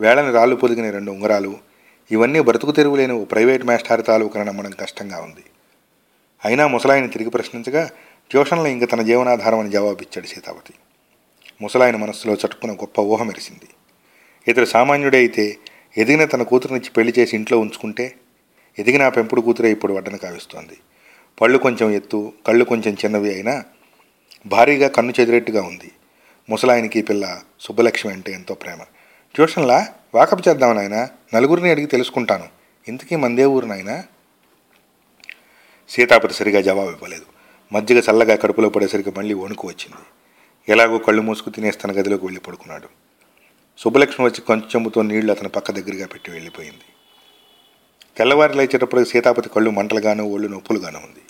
వేళని రాళ్ళు పొదిగిన రెండు ఉంగరాలు ఇవన్నీ బ్రతుకు తెరువులేని ఓ ప్రైవేట్ మాస్టార్ తాలూకన నమ్మడం కష్టంగా ఉంది. అయినా ముసలాయన తిరిగి ప్రశ్నించగా ట్యూషన్లో ఇంక తన జీవనాధారం అని జవాబిచ్చాడు సీతాపతి ముసలాయన మనస్సులో చట్టుకున్న గొప్ప ఊహ మెరిసింది. ఇతడు సామాన్యుడే అయితే ఎదిగిన తన కూతురునిచ్చి పెళ్ళి చేసి ఇంట్లో ఉంచుకుంటే ఎదిగిన ఆ పెంపుడు కూతురే ఇప్పుడు వడ్డన కావిస్తోంది. పళ్ళు కొంచెం ఎత్తు కళ్ళు కొంచెం చిన్నవి అయినా భారీగా కన్ను చెదిరెట్టుగా ఉంది. ముసలాయనికి పిల్ల సుబ్బలక్ష్మి అంటే ఎంతో ప్రేమ. ట్యూషన్లా? వాకప్ చేద్దాం నాయన. నలుగురిని అడిగి తెలుసుకుంటాను. ఇంతకీ మందే ఊరు నాయన? సీతాపతి సరిగా జవాబు ఇవ్వలేదు. మజ్జిగ చల్లగా కడుపులో పడేసరికి మళ్ళీ వణుకు వచ్చింది. ఎలాగో కళ్ళు మూసుకు తినేసి తన గదిలోకి వెళ్ళి పడుకున్నాడు. సుబ్బలక్ష్మి వచ్చి కొంచెం చెంబుతో నీళ్ళు అతని పక్క దగ్గరగా పెట్టి వెళ్ళిపోయింది. తెల్లవారి లేచేటప్పటికి సీతాపతి కళ్ళు మంటలుగాను ఒళ్ళు నొప్పులుగాను ఉంది.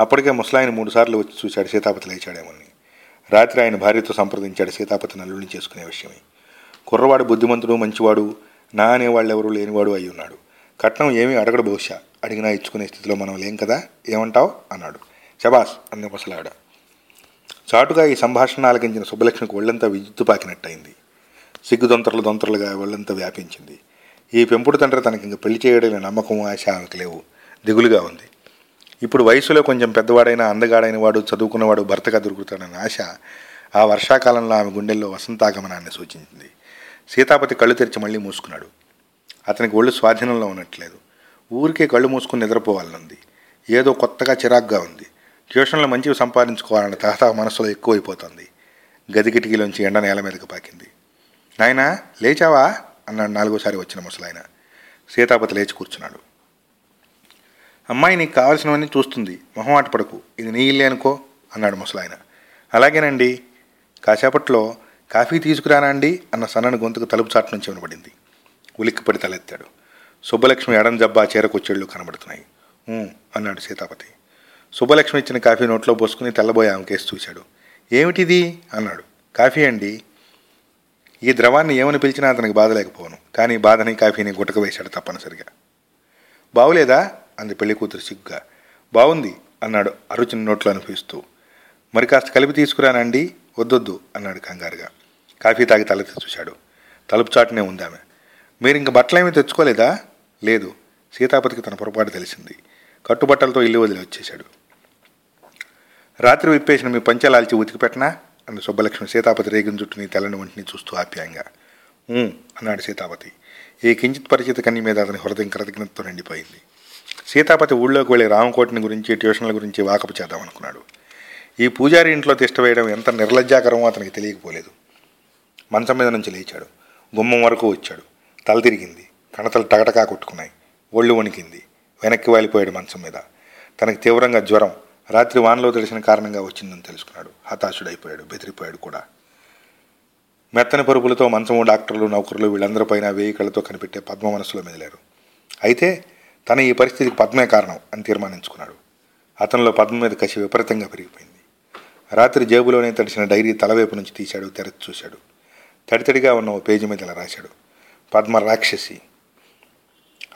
అప్పటికే ముసలాయన మూడుసార్లు వచ్చి చూశాడు సీతాపతి లేచాడేమని రాత్రి ఆయన భార్యతో సంప్రదించాడు సీతాపతి నల్లుని చేసుకునే విషయమే. కుర్రవాడు బుద్ధిమంతుడు మంచివాడు నా అనేవాళ్ళెవరూ లేనివాడు అయి ఉన్నాడు. కట్నం ఏమీ అడగడు బహుశా. అడిగినా ఇచ్చుకునే స్థితిలో మనం లేం కదా? ఏమంటావు? అన్నాడు. శబాస్ అన్న ముసలాడ చాటుగా ఈ సంభాషణ ఆలకించిన సుబ్బలక్ష్మికి ఒళ్ళంతా విద్యుత్తు పాకినట్టయింది. సిగ్గు దొంతరలు దొంతరలుగా ఒళ్ళంతా వ్యాపించింది. ఈ పెంపుడు తండ్రి తనకి ఇంక పెళ్ళి చేయడమే నమ్మకం ఆశ ఆమెకు లేవు. దిగులుగా ఉంది. ఇప్పుడు వయసులో కొంచెం పెద్దవాడైన అందగాడైన వాడు చదువుకున్నవాడు భర్తగా దొరుకుతాడన్న ఆశ ఆ వర్షాకాలంలో ఆమె గుండెల్లో వసంతాగమనాన్ని సూచించింది. సీతాపతి కళ్ళు తెరిచి మళ్ళీ మూసుకున్నాడు. అతనికి ఒళ్ళు స్వాధీనంలో ఉన్నట్లేదు. ఊరికే కళ్ళు మూసుకుని నిద్రపోవాలనుంది. ఏదో కొత్తగా చిరాగ్గా ఉంది. ట్యూషన్లో మంచివి సంపాదించుకోవాలన్న తహతా మనసులో ఎక్కువైపోతుంది. గది కిటికీలోంచి ఎండ నేల మీదకి పాకింది. నాయనా లేచావా? అన్నాడు నాలుగోసారి వచ్చిన ముసలాయన. సీతాపతి లేచి కూర్చున్నాడు. అమ్మాయి నీకు కావాల్సినవన్నీ చూస్తుంది. మొహమాట పడకు. ఇది నీ ఇల్లే అనుకో అన్నాడు ముసలాయన. అలాగేనండి. కాసేపట్లో కాఫీ తీసుకురానండి అన్న సన్నని గొంతుకు తలుపు చాటు నుంచి వినబడింది. ఉలిక్కిపడి తలెత్తాడు. సుబ్బలక్ష్మి ఎడం జబ్బా చీరకొచ్చేళ్ళు కనబడుతున్నాయి. అన్నాడు సీతాపతి. సుబ్బలక్ష్మి ఇచ్చిన కాఫీ నోట్లో పోసుకుని తెల్లబోయి ఆమె కేసు చూశాడు. ఏమిటిది? అన్నాడు. కాఫీ అండి. ఈ ద్రవాన్ని ఏమని పిలిచినా అతనికి బాధ లేకపోను కానీ బాధని కాఫీని గుటక వేశాడు తప్పనిసరిగా. బావులేదా? అంది పెళ్ళి కూతురు సిగ్గుగా. బాగుంది అన్నాడు అరుచిన నోట్లో అనిపిస్తూ మరి కాస్త కలిపి తీసుకురానండి వద్దొద్దు అన్నాడు కంగారుగా. కాఫీ తాగి తలెత్తి చూశాడు. తలుపు చాటునే ఉంది ఆమె మీరు ఇంక బట్టలేమీ తెచ్చుకోలేదా? లేదు. సీతాపతికి తన పొరపాటు తెలిసింది. కట్టుబట్టలతో ఇల్లు వదిలి వచ్చేశాడు. రాత్రి విప్పేసిన మీ పంచలాల్చి ఉతికి పెట్టనా? అంది సుబ్బలక్ష్మి సీతాపతి రేగిన జుట్టుని తెల్లని ఒంటిని చూస్తూ ఆప్యాయంగా. అన్నాడు సీతాపతి. ఈ కించిత్ పరిచిత కన్ని మీద అతని హృదయం కృతజ్ఞతతో నిండిపోయింది. సీతాపతి ఊళ్ళోకి వెళ్ళి రామకోటిని గురించి ట్యూషన్ల గురించి వాకపు చేద్దామనుకున్నాడు. ఈ పూజారి ఇంట్లో తిష్ట వేయడం ఎంత నిర్లజ్జాకరమో అతనికి తెలియకపోలేదు. మంచం మీద నుంచి లేచాడు. గుమ్మం వరకు వచ్చాడు. తల తిరిగింది. కణతలు టగటకా కొట్టుకున్నాయి. ఒళ్ళు వణికింది. వెనక్కి వాలిపోయాడు మంచం మీద. తనకి తీవ్రంగా జ్వరం. రాత్రి వానలో తెలిసిన కారణంగా వచ్చిందని తెలుసుకున్నాడు. హతాశుడైపోయాడు. బెదిరిపోయాడు కూడా. మెత్తని పరుపులతో మంచము డాక్టర్లు నౌకరులు వీళ్ళందరిపైన వేయి కళ్ళతో కనిపెట్టే పద్మ మనసులో మెదిలారు. అయితే తన ఈ పరిస్థితికి పద్మే కారణం అని తీర్మానించుకున్నాడు. అతనిలో పద్మ మీద కసి విపరీతంగా పెరిగిపోయింది. రాత్రి జేబులోనే తడిసిన డైరీ తలవైపు నుంచి తీశాడు తెరచి చూశాడు. తడితడిగా ఉన్న ఓ పేజీ మీద ఇలా రాశాడు. పద్మ రాక్షసి.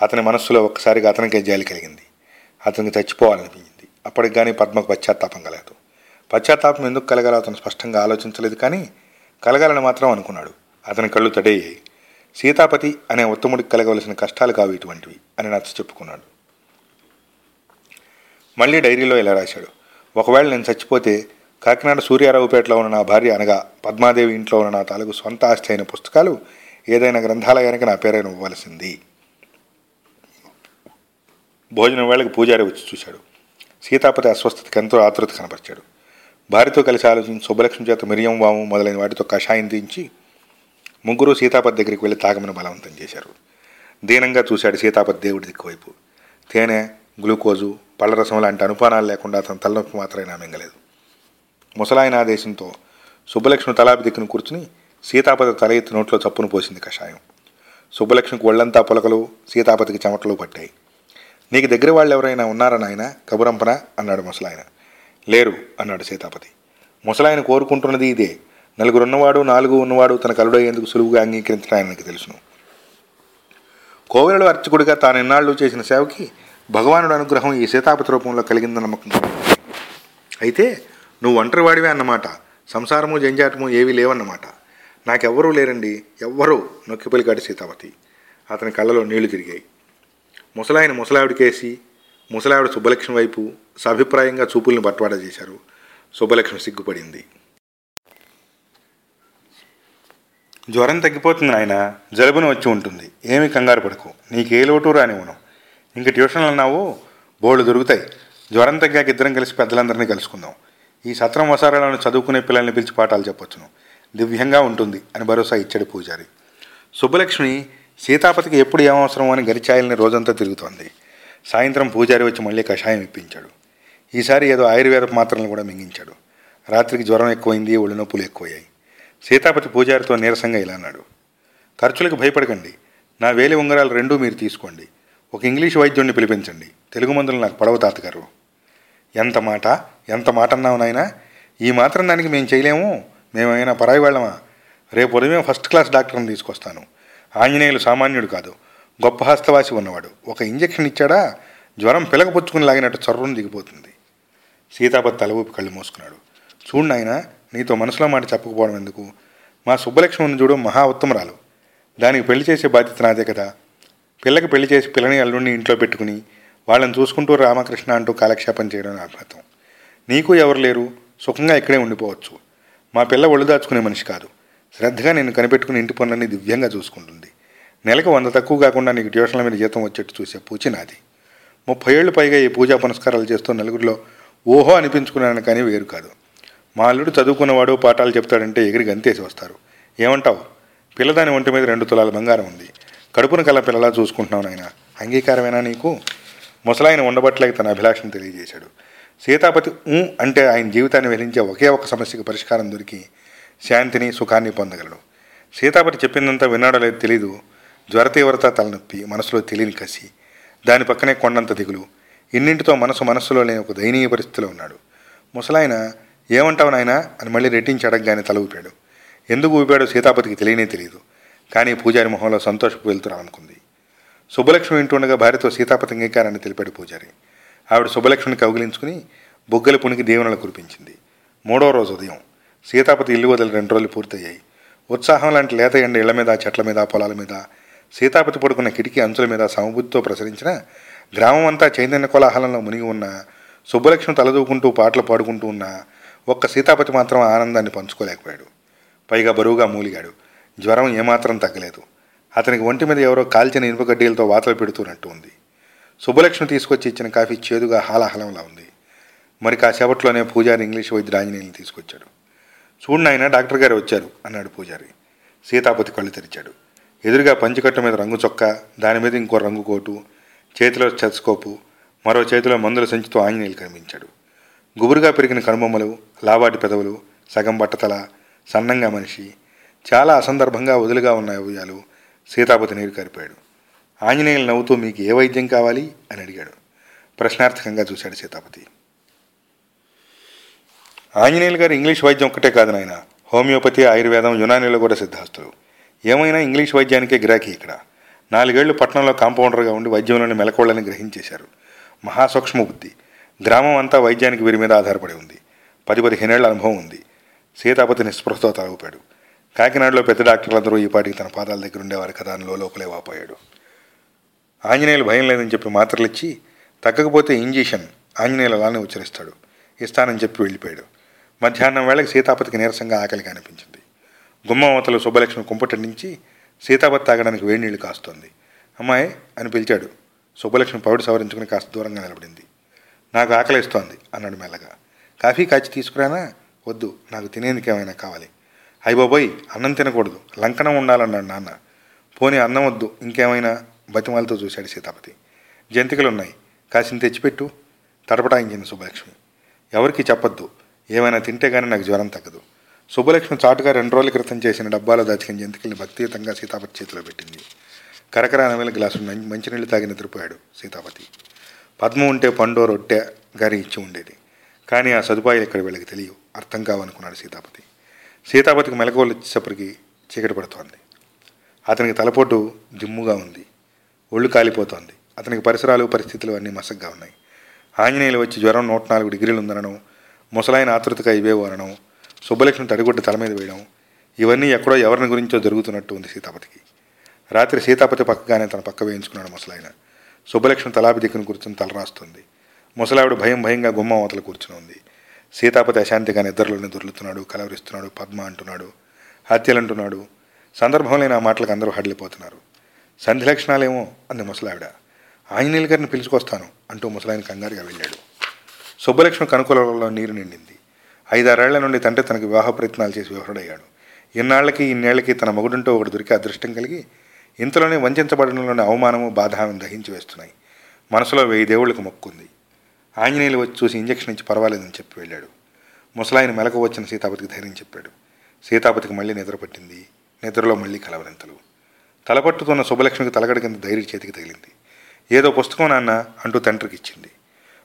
అతని మనస్సులో ఒక్కసారిగా అతనికే జాలి కలిగింది. అతనికి చచ్చిపోవాలనిపించింది. అప్పటికి కానీ పద్మకు పశ్చాత్తాపం కలగదు. పశ్చాత్తాపం ఎందుకు కలగాలో అతను స్పష్టంగా ఆలోచించలేదు కానీ కలగాలని మాత్రం అనుకున్నాడు. అతని కళ్ళు తడయ్యాయి సీతాపతి అనే ఉత్తముడికి కలగవలసిన కష్టాలు కావు ఇటువంటివి అని నచ్చ చెప్పుకున్నాడు. మళ్ళీ డైరీలో ఇలా రాశాడు. ఒకవేళ నేను చచ్చిపోతే కాకినాడ సూర్యారావుపేటలో ఉన్న నా భార్య అనగా పద్మాదేవి ఇంట్లో ఉన్న నా తాలూకు సొంత ఆస్తి అయిన పుస్తకాలు ఏదైనా గ్రంథాలయానికి నా పేరైన ఇవ్వాల్సింది. భోజనం వేళకి పూజారి వచ్చి చూశాడు. సీతాపతి అస్వస్థతకి ఎంతో ఆతృత కనపరిచాడు. భార్యతో కలిసి ఆలోచించి శుభలక్ష్మి చేత మిరియం వాము మొదలైన వాటితో కషాయం దించి ముగ్గురు సీతాపతి దగ్గరికి వెళ్ళి తాగమని బలవంతం చేశారు. దీనంగా చూశాడు సీతాపతి దేవుడి దిక్కువైపు తేనె గ్లూకోజు పళ్ళరసం లాంటి అనుపానాలు లేకుండా అతను తలనొప్పి మాత్రమే మింగలేదు. ముసలాయన ఆదేశంతో సుబ్బలక్ష్మి తలాపి దిక్కును కూర్చుని సీతాపతి తల ఎత్తి నోట్లో చప్పును పోసింది కషాయం. సుబ్బలక్ష్మికి ఒళ్ళంతా పులకలు సీతాపతికి చెమటలు పట్టాయి. నీకు దగ్గర వాళ్ళు ఎవరైనా ఉన్నారా నాయన? కబురంపన అన్నాడు ముసలాయన. లేరు అన్నాడు సీతాపతి. ముసలాయన కోరుకుంటున్నది ఇదే. నలుగురున్నవాడు నాలుగు ఉన్నవాడు తన కలుడయ్యేందుకు సులువుగా అంగీకరించడం తెలుసును. కోవెలలో అర్చకుడిగా తాను ఎన్నాళ్ళు చేసిన సేవకి భగవానుడు అనుగ్రహం ఈ సీతాపతి రూపంలో కలిగిందన్న నమ్మకం. అయితే నువ్వు ఒంటరివాడివే అన్నమాట. సంసారము జంజాటము ఏవీ లేవన్నమాట. నాకెవ్వరూ లేరండి. ఎవ్వరూ నొక్కిపలికాడు సీతావతి. అతని కళ్ళలో నీళ్ళు తిరిగాయి. ముసలాయన ముసలావిడికేసి ముసలావిడ సుబ్బలక్ష్మి వైపు సభిప్రాయంగా చూపుల్ని బట్వాడా చేశారు. సుబ్బలక్ష్మి సిగ్గుపడింది. జ్వరం తగ్గిపోతుంది ఆయన జలుబును వచ్చి ఉంటుంది. ఏమి కంగారు పడకు. నీకే లోటు రానివ్వను ఇంక ట్యూషన్లు అన్నావు బోళ్ళు దొరుకుతాయి. జ్వరం తగ్గాక ఇద్దరం కలిసి పెద్దలందరినీ కలుసుకుందాం. ఈ సత్రం వసారాలను చదువుకునే పిల్లల్ని పిలిచి పాఠాలు చెప్పొచ్చును. దివ్యంగా ఉంటుంది అని భరోసా ఇచ్చాడు పూజారి. సుబ్బలక్ష్మి సీతాపతికి ఎప్పుడు ఏమవసరం అని గరిచాయల్ని రోజంతా తిరుగుతోంది. సాయంత్రం పూజారి వచ్చి మళ్ళీ కషాయం ఇప్పించాడు. ఈసారి ఏదో ఆయుర్వేద మాత్రలను కూడా మింగించాడు. రాత్రికి జ్వరం ఎక్కువైంది ఒళ్ళు నొప్పులు ఎక్కువయ్యాయి. సీతాపతి పూజారితో నీరసంగా ఇలా అన్నాడు. ఖర్చులకు భయపడకండి. నా వేలి ఉంగరాలు రెండూ మీరు తీసుకోండి. ఒక ఇంగ్లీష్ వైద్యుడిని పిలిపించండి. తెలుగు మందులు నాకు పడవ తాతగారు. ఎంత మాట? ఎంత మాట అన్నావు నాయనా? ఈ మాత్రం దానికి మేము చేయలేము. మేమైనా పరాయి వాళ్ళమా? రేపు ఉదయం ఫస్ట్ క్లాస్ డాక్టర్ని తీసుకొస్తాను. ఆంజనేయులు సామాన్యుడు కాదు. గొప్ప హస్తవాసి ఉన్నవాడు. ఒక ఇంజెక్షన్ ఇచ్చాడా? జ్వరం పిలకపుచ్చుకుని లాగినట్టు చర్రం దిగిపోతుంది. సీతాపతి తల ఊపి కళ్ళు మూసుకున్నాడు. చూడు నాయనా నీతో మనసులో మాట చెప్పకపోవడం ఎందుకు? మా సుబ్బలక్ష్మణ్ చూడు మహా ఉత్తమరాలు. దానికి పెళ్ళి చేసే బాధ్యత నాదే కదా. పిల్లకి పెళ్ళి చేసి పిల్లని అల్లుడిని ఇంట్లో పెట్టుకుని వాళ్ళని చూసుకుంటూ రామకృష్ణ అంటూ కాలక్షేపం చేయడం నా అర్థం నీకు ఎవరు లేరు? సుఖంగా ఇక్కడే ఉండిపోవచ్చు. మా పిల్ల ఒళ్ళు దాచుకునే మనిషి కాదు. శ్రద్ధగా నేను కనిపెట్టుకుని ఇంటి పనులన్నీ దివ్యంగా చూసుకుంటుంది. నెలకు వంద తక్కువ కాకుండా నీకు ట్యూషన్ల మీద జీతం వచ్చేట్టు చూసే పూచి నాది. ముప్పై ఏళ్ళు పైగా ఈ పూజా పునస్కారాలు చేస్తూ నలుగురిలో ఓహో అనిపించుకున్నాను కానీ వేరు కాదు. మా అల్లుడు చదువుకున్నవాడు పాఠాలు చెప్తాడంటే ఎగిరి గంతేసి వస్తారు. ఏమంటావు? పిల్లదాని ఒంటి మీద రెండు తులాల బంగారం ఉంది. కడుపున కల పిల్లలా చూసుకుంటున్నావు నాయన. అంగీకారమేనా నీకు? ముసలాయన ఉండబట్టలేక తన అభిలాషను తెలియజేశాడు. సీతాపతి ఊ అంటే ఆయన జీవితాన్ని వెలించే ఒకే ఒక సమస్యకు పరిష్కారం దొరికి శాంతిని సుఖాన్ని పొందగలడు. సీతాపతి చెప్పిందంతా విన్నాడో లేదో తెలీదు. జ్వర తీవ్రత తలనొప్పి మనసులో తెలియని కసి. దాని పక్కనే కొండంత దిగులు. ఇన్నింటితో మనసు మనస్సులో లేని ఒక దయనీయ పరిస్థితిలో ఉన్నాడు. ముసలాయన ఏమంటావు నాయనా? అని మళ్ళీ రెట్టించి అడగగానే తల ఊపాడు. ఎందుకు ఊపాడో సీతాపతికి తెలియనే తెలియదు కానీ పూజారి మొహంలో సంతోషపు వెళ్తురా అనుకుంది శుభలక్ష్మి వింటుండగా భార్యతో సీతాపతి అంగీకారాన్ని తెలిపాడు పూజారి. ఆవిడ శుభలక్ష్మిని కౌగిలించుకుని బొగ్గల పునికి దీవెనలు కురిపించింది. మూడో రోజు ఉదయం సీతాపతి ఇల్లు వదిలి రెండు రోజులు పూర్తయ్యాయి. ఉత్సాహం లాంటి లేత ఎండ ఇళ్ళ మీద చెట్ల మీద పొలాల మీద సీతాపతి పడుకున్న కిటికీ అంచుల మీద సమబుద్ధితో ప్రసరించిన గ్రామం అంతా చైతన్య కోలాహలంలో మునిగి ఉన్న శుభలక్ష్మి తలదూకుంటూ పాటలు పాడుకుంటూ ఉన్న ఒక్క సీతాపతి మాత్రం ఆనందాన్ని పంచుకోలేకపోయాడు. పైగా బరువుగా మూలిగాడు. జ్వరం ఏమాత్రం తగ్గలేదు. అతనికి ఒంటి మీద ఎవరో కాల్చిన ఇనుపగడ్డీలతో వాతలు పెడుతున్నట్టు ఉంది. సుబ్బలక్ష్మి తీసుకొచ్చి ఇచ్చిన కాఫీ చేదుగా హాలాహలంలా ఉంది. మరి కాసేపట్లోనే పూజారి ఇంగ్లీష్ వైద్యుడు ఆంజనేయుని తీసుకొచ్చాడు. చూడు నాయన డాక్టర్ గారు వచ్చారు అన్నాడు పూజారి. సీతాపతి కళ్ళు తెరిచాడు. ఎదురుగా పంచికట్టు మీద రంగు చొక్క దాని మీద ఇంకో రంగు కోటు చేతిలో స్టెత్స్కోపు మరో చేతిలో మందుల సంచితో ఆంజనేయులు కనిపించాడు. గుబురుగా పెరిగిన కనుబొమ్మలు లావాటి పెదవులు సగం బట్టతల సన్నంగా మనిషి చాలా అసందర్భంగా వదులుగా ఉన్న ఉయ్యాలు సీతాపతి నీరు కరిపాడు ఆంజనేయులు నవ్వుతూ మీకు ఏ వైద్యం కావాలి? అని అడిగాడు. ప్రశ్నార్థకంగా చూశాడు సీతాపతి. ఆంజనేయులు గారు ఇంగ్లీష్ వైద్యం ఒక్కటే కాదు నాయన. హోమియోపతి ఆయుర్వేదం యునానీలో కూడా సిద్ధాస్తులు ఏమైనా ఇంగ్లీష్ వైద్యానికే గిరాకీ ఇక్కడ. నాలుగేళ్ళు పట్టణంలో కాంపౌండర్గా ఉండి వైద్యంలోని మెలకువలని గ్రహించేశారు. మహాసూక్ష్మ బుద్ధి గ్రామం అంతా వైద్యానికి వీరి మీద ఆధారపడి ఉంది. పది పదిహేనేళ్ళ అనుభవం ఉంది. సీతాపతి నిస్పృహతో తలవుపాడు కాకినాడలో పెద్ద డాక్టర్లందరూ ఈ పాటికి తన పాదాల దగ్గర ఉండేవారు కదా అని లోపలే వాపోయాడు. ఆంజనేయులు భయం లేదని చెప్పి మాత్రలు ఇచ్చి తగ్గకపోతే ఇంజెక్షన్ ఆంజనేయులు అలానే ఉచ్చరిస్తాడు. ఇస్తానని చెప్పి వెళ్ళిపోయాడు. మధ్యాహ్నం వేళకి సీతాపతికి నీరసంగా ఆకలి అనిపించింది. గుమ్మవతలు సుబ్బలక్ష్మి కుంపటి నుంచి సీతాపతి తాగడానికి వేడి నీళ్ళు కాస్తోంది. అమ్మాయి అని పిలిచాడు. సుబ్బలక్ష్మి పౌడి సవరించుకుని కాస్త దూరంగా నిలబడింది. నాకు ఆకలిస్తోంది అన్నాడు మెల్లగా. కాఫీ కాచి తీసుకురానా? వద్దు నాకు తినేందుకు ఏమైనా కావాలి. అయ్య బాబోయ్ అన్నం తినకూడదు. లంకనం ఉండాలన్నాడు నాన్న. పోనీ అన్నం వద్దు ఇంకేమైనా బతిమాలతో చూశాడు సీతాపతి. జంతికలున్నాయి. కాసిన తెచ్చిపెట్టు. తడపటాయించింది సుబ్బలక్ష్మి. ఎవరికి చెప్పొద్దు. ఏమైనా తింటే కానీ నాకు జ్వరం తగ్గదు. సుబ్బలక్ష్మి చాటుగా రెండు రోజుల క్రితం చేసిన డబ్బాలో దాచిన జంతికల్ని భక్తియుతంగా సీతాపతి చేతిలో పెట్టింది. కరకర నవేల గ్లాసు మంచినీళ్ళు తాగి నిద్రపోయాడు సీతాపతి. పద్మ ఉంటే పండో రొట్టె గారి ఇచ్చి ఉండేది. కానీ ఆ సదుపాయాలు ఇక్కడ వీళ్ళకి తెలియవు. అర్థం కావనుకున్నాడు సీతాపతి. సీతాపతికి మెలకువలు వచ్చేసప్పటికి చీకటి పడుతోంది. అతనికి తలపోటు దిమ్ముగా ఉంది. ఒళ్ళు కాలిపోతోంది. అతనికి పరిసరాలు పరిస్థితులు అన్నీ మసగ్గా ఉన్నాయి. ఆంజనేయులు వచ్చి జ్వరం నూట నాలుగు డిగ్రీలు ఉందనడం ముసలాయన ఆతృతగా ఇవేవో అనడం సుబ్బలక్ష్మి తడిగుడ్డ తల మీద వేయడం ఇవన్నీ ఎక్కడో ఎవరిని గురించో జరుగుతున్నట్టు ఉంది సీతాపతికి. రాత్రి సీతాపతి పక్కగానే తన పక్క వేయించుకున్నాడు ముసలాయన. సుబ్బలక్ష్మి తలాపి దిక్కును కూర్చుని తలరాస్తుంది. ముసలావిడ భయం భయంగా గుమ్మ అవతల కూర్చుని ఉంది సీతాపతి అశాంతిగా నిద్రలోనే దొర్లుతున్నాడు కలవరిస్తున్నాడు పద్మ అంటున్నాడు హత్యలంటున్నాడు. సందర్భం లేని ఆ మాటలకు అందరూ హడలిపోతున్నారు. సంధి లక్షణాలేమో అంది ముసలావిడ. ఆంజనేయుల గారిని పిలుచుకొస్తాను అంటూ ముసలాయన కంగారుగా వెళ్ళాడు. సుబ్బలక్ష్మి కనుకొలలో నీరు నిండింది. ఐదారేళ్ళ నుండి తండ్రి తనకు వివాహ ప్రయత్నాలు చేసి వివరుడయ్యాడు ఇన్నాళ్ళకి ఇన్నేళ్ళకి తన మగుడుంటూ ఒకటి దొరికే అదృష్టం కలిగి ఇంతలోనే వంచబడంలోని అవమానము బాధ ఆమెను దహించి వేస్తున్నాయి. మనసులో వెయ్యి దేవుళ్ళకు మొక్కుంది. ఆంజనేయులు వచ్చి చూసి ఇంజక్షన్ ఇచ్చి పర్వాలేదని చెప్పి వెళ్ళాడు. ముసలాయన మెలకు వచ్చిన సీతాపతికి ధైర్యం చెప్పాడు. సీతాపతికి మళ్ళీ నిద్ర పట్టింది. నిద్రలో మళ్ళీ కలవరింతలు. తలపట్టుతున్న శుభలక్ష్మికి తలగడ కింద ధైర్య చేతికి తగిలింది. ఏదో పుస్తకం నాన్న అంటూ తండ్రికి ఇచ్చింది.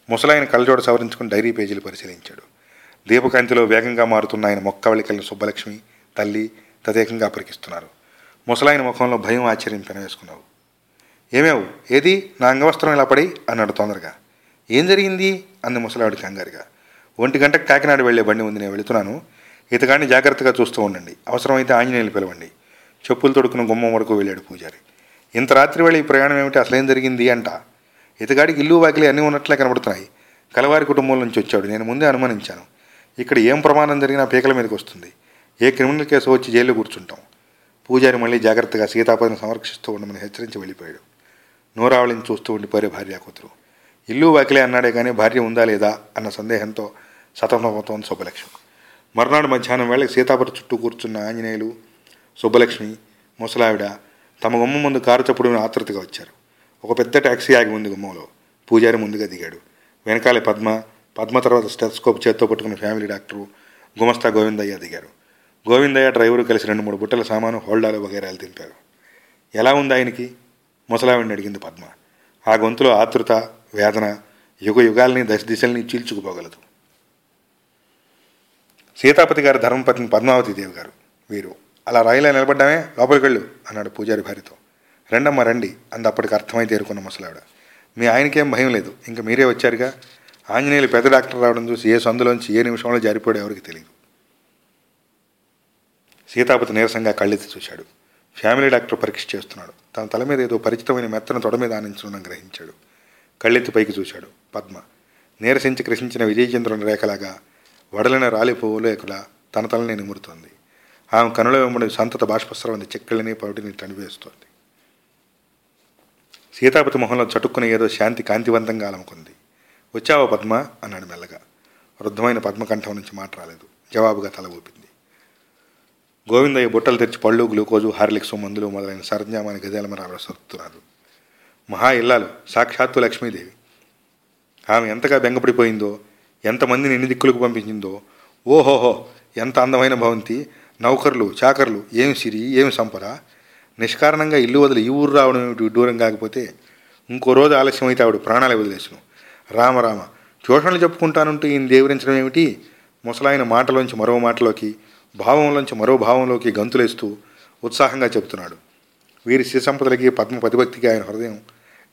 ముసలాయన కళ్ళజోడ సవరించుకుని డైరీ పేజీలు పరిశీలించాడు. దీపకాంతిలో వేగంగా మారుతున్న ఆయన మొక్కవళికలను సుబ్బలక్ష్మి తల్లి తదేకంగా అపరికిస్తున్నారు ముసలాయన ముఖంలో భయం ఆశ్చర్యం పెనవేసుకున్నావు. ఏమేవు? ఏది? నా అంగవస్త్రం ఇలా పడి అన్నాడు తొందరగా. ఏం జరిగింది? అంది ముసలావిడ కంగారుగా. ఒంటి గంటకు కాకినాడ వెళ్ళే బండి ఉంది నేను వెళుతున్నాను. ఇతగాన్ని జాగ్రత్తగా చూస్తూ ఉండండి. అవసరమైతే ఆంజనేయులు పిలవండి. చెప్పులు తొడుకున్న గుమ్మం వరకు వెళ్ళాడు పూజారి. ఇంత రాత్రి వేళ ఈ ప్రయాణం ఏమిటి? అసలేం జరిగింది అంట. ఇతగాడికి ఇల్లు వాకిలి అన్నీ ఉన్నట్లే కనబడుతున్నాయి. కలవారి కుటుంబం నుంచి వచ్చాడు. నేను ముందే అనుమానించాను. ఇక్కడ ఏం ప్రమాదం జరిగినా పీకల మీదకి వస్తుంది. ఏ క్రిమినల్ కేసు వచ్చి జైల్లో కూర్చుంటాం? పూజారి మళ్ళీ జాగ్రత్తగా సీతాపతిని సంరక్షిస్తూ ఉండమని హెచ్చరించి వెళ్ళిపోయాడు. నూరావళిని చూస్తూ ఉండిపోయారు భార్య కూతురు ఇల్లు వాకిలే అన్నాడే కానీ భార్య ఉందా లేదా అన్న సందేహంతో సతమతమవుతోంది సుబ్బలక్ష్మి. మర్నాడు మధ్యాహ్నం వేళకి సీతాపతి చుట్టూ కూర్చున్న ఆంజనేయులు సుబ్బలక్ష్మి ముసలావిడ తమ గుమ్మ ముందు కారు చప్పుడు ఆతృతగా వచ్చారు. ఒక పెద్ద ట్యాక్సీ ఆగి ఉంది గుమ్మంలో. పూజారి ముందుగా దిగాడు. వెనకాలే పద్మ పద్మ తర్వాత స్టెస్కోప్ చేత్తో పట్టుకున్న ఫ్యామిలీ డాక్టరు గుమస్తా గోవిందయ్య దిగారు. గోవిందయ్య డ్రైవరు కలిసి రెండు మూడు బుట్టల సామాను హోల్డాలు వగైరాలు దింపారు ఎలా ఉంది ఆయనకి? ముసలావిడిని అడిగింది పద్మ. ఆ గొంతులో ఆతృత వేదన యుగ యుగాల్ని దశ దిశల్ని చీల్చుకుపోగలదు. సీతాపతి గారు ధర్మపత్ని పద్మావతి దేవి గారు వీరు అలా రాయిలా నిలబడ్డామే? లోపలికి వెళ్ళు అన్నాడు పూజారి భార్యతో. రెండమ్మ రండి అంది అప్పటికి అర్థమై తేరుకున్న ముసలావిడ. మీ ఆయనకేం భయం లేదు ఇంకా మీరే వచ్చారుగా? ఆంజనేయులు పెద్ద డాక్టర్ రావడం చూసి ఏ సందులోంచి ఏ నిమిషంలో జారిపోయాడు ఎవరికి తెలియదు సీతాపతి నీరసంగా కళ్ళెత్తి చూశాడు. ఫ్యామిలీ డాక్టర్ పరీక్ష చేస్తున్నాడు. తన తల మీద ఏదో పరిచితమైన మెత్తను తొడ మీద ఆనించడం గ్రహించాడు. కళ్ళెత్తి పైకి చూశాడు పద్మ. నీరసించి కృషించిన విజయచంద్రుని రేఖలాగా వడలిన రాలి పువ్వులేకులా తన తలని నిమురుతోంది. ఆమె కనుల వెంబడి సంతత బాష్పస్రవంతి చెక్కలని పౌటిని తణివేస్తోంది సీతాపతి మొహంలో చటుక్కున ఏదో శాంతి కాంతివంతంగా అలముకుంది. వచ్చావా పద్మ? అన్నాడు మెల్లగా. వృద్ధమైన పద్మకంఠం నుంచి మాట రాలేదు. జవాబుగా తల ఊపింది. గోవిందయ్య బుట్టలు తెచ్చి పళ్ళు గ్లూకోజు హార్లిక్స్ మందులు మొదలైన సరంజామాని గజాలమరాలు సరుతున్నారు మహా ఇల్లాలు. సాక్షాత్తు లక్ష్మీదేవి. ఆమె ఎంతగా బెంగపడిపోయిందో ఎంతమందిని ఎన్ని దిక్కులకు పంపించిందో ఓహోహో ఎంత అందమైన భవంతి. నౌకర్లు చాకర్లు ఏమి సిరి ఏమి సంపద. నిష్కారణంగా ఇల్లు వదిలి ఈ ఊరు రావడం ఏమిటి? దూరం కాకపోతే ఇంకో రోజు ఆలస్యం అయితే ఆవిడ ప్రాణాలు వదిలేసును రామ రామ ట్యూషన్లు చెప్పుకుంటానంటూ ఈయన దేవరించడం ఏమిటి? ముసలాయన మాటలోంచి మరో మాటలోకి భావంలోంచి మరో భావంలోకి గంతులేస్తూ ఉత్సాహంగా చెబుతున్నాడు. వీరి శ్రీసంపదలకి పద్మ ప్రతిభక్తికి ఆయన హృదయం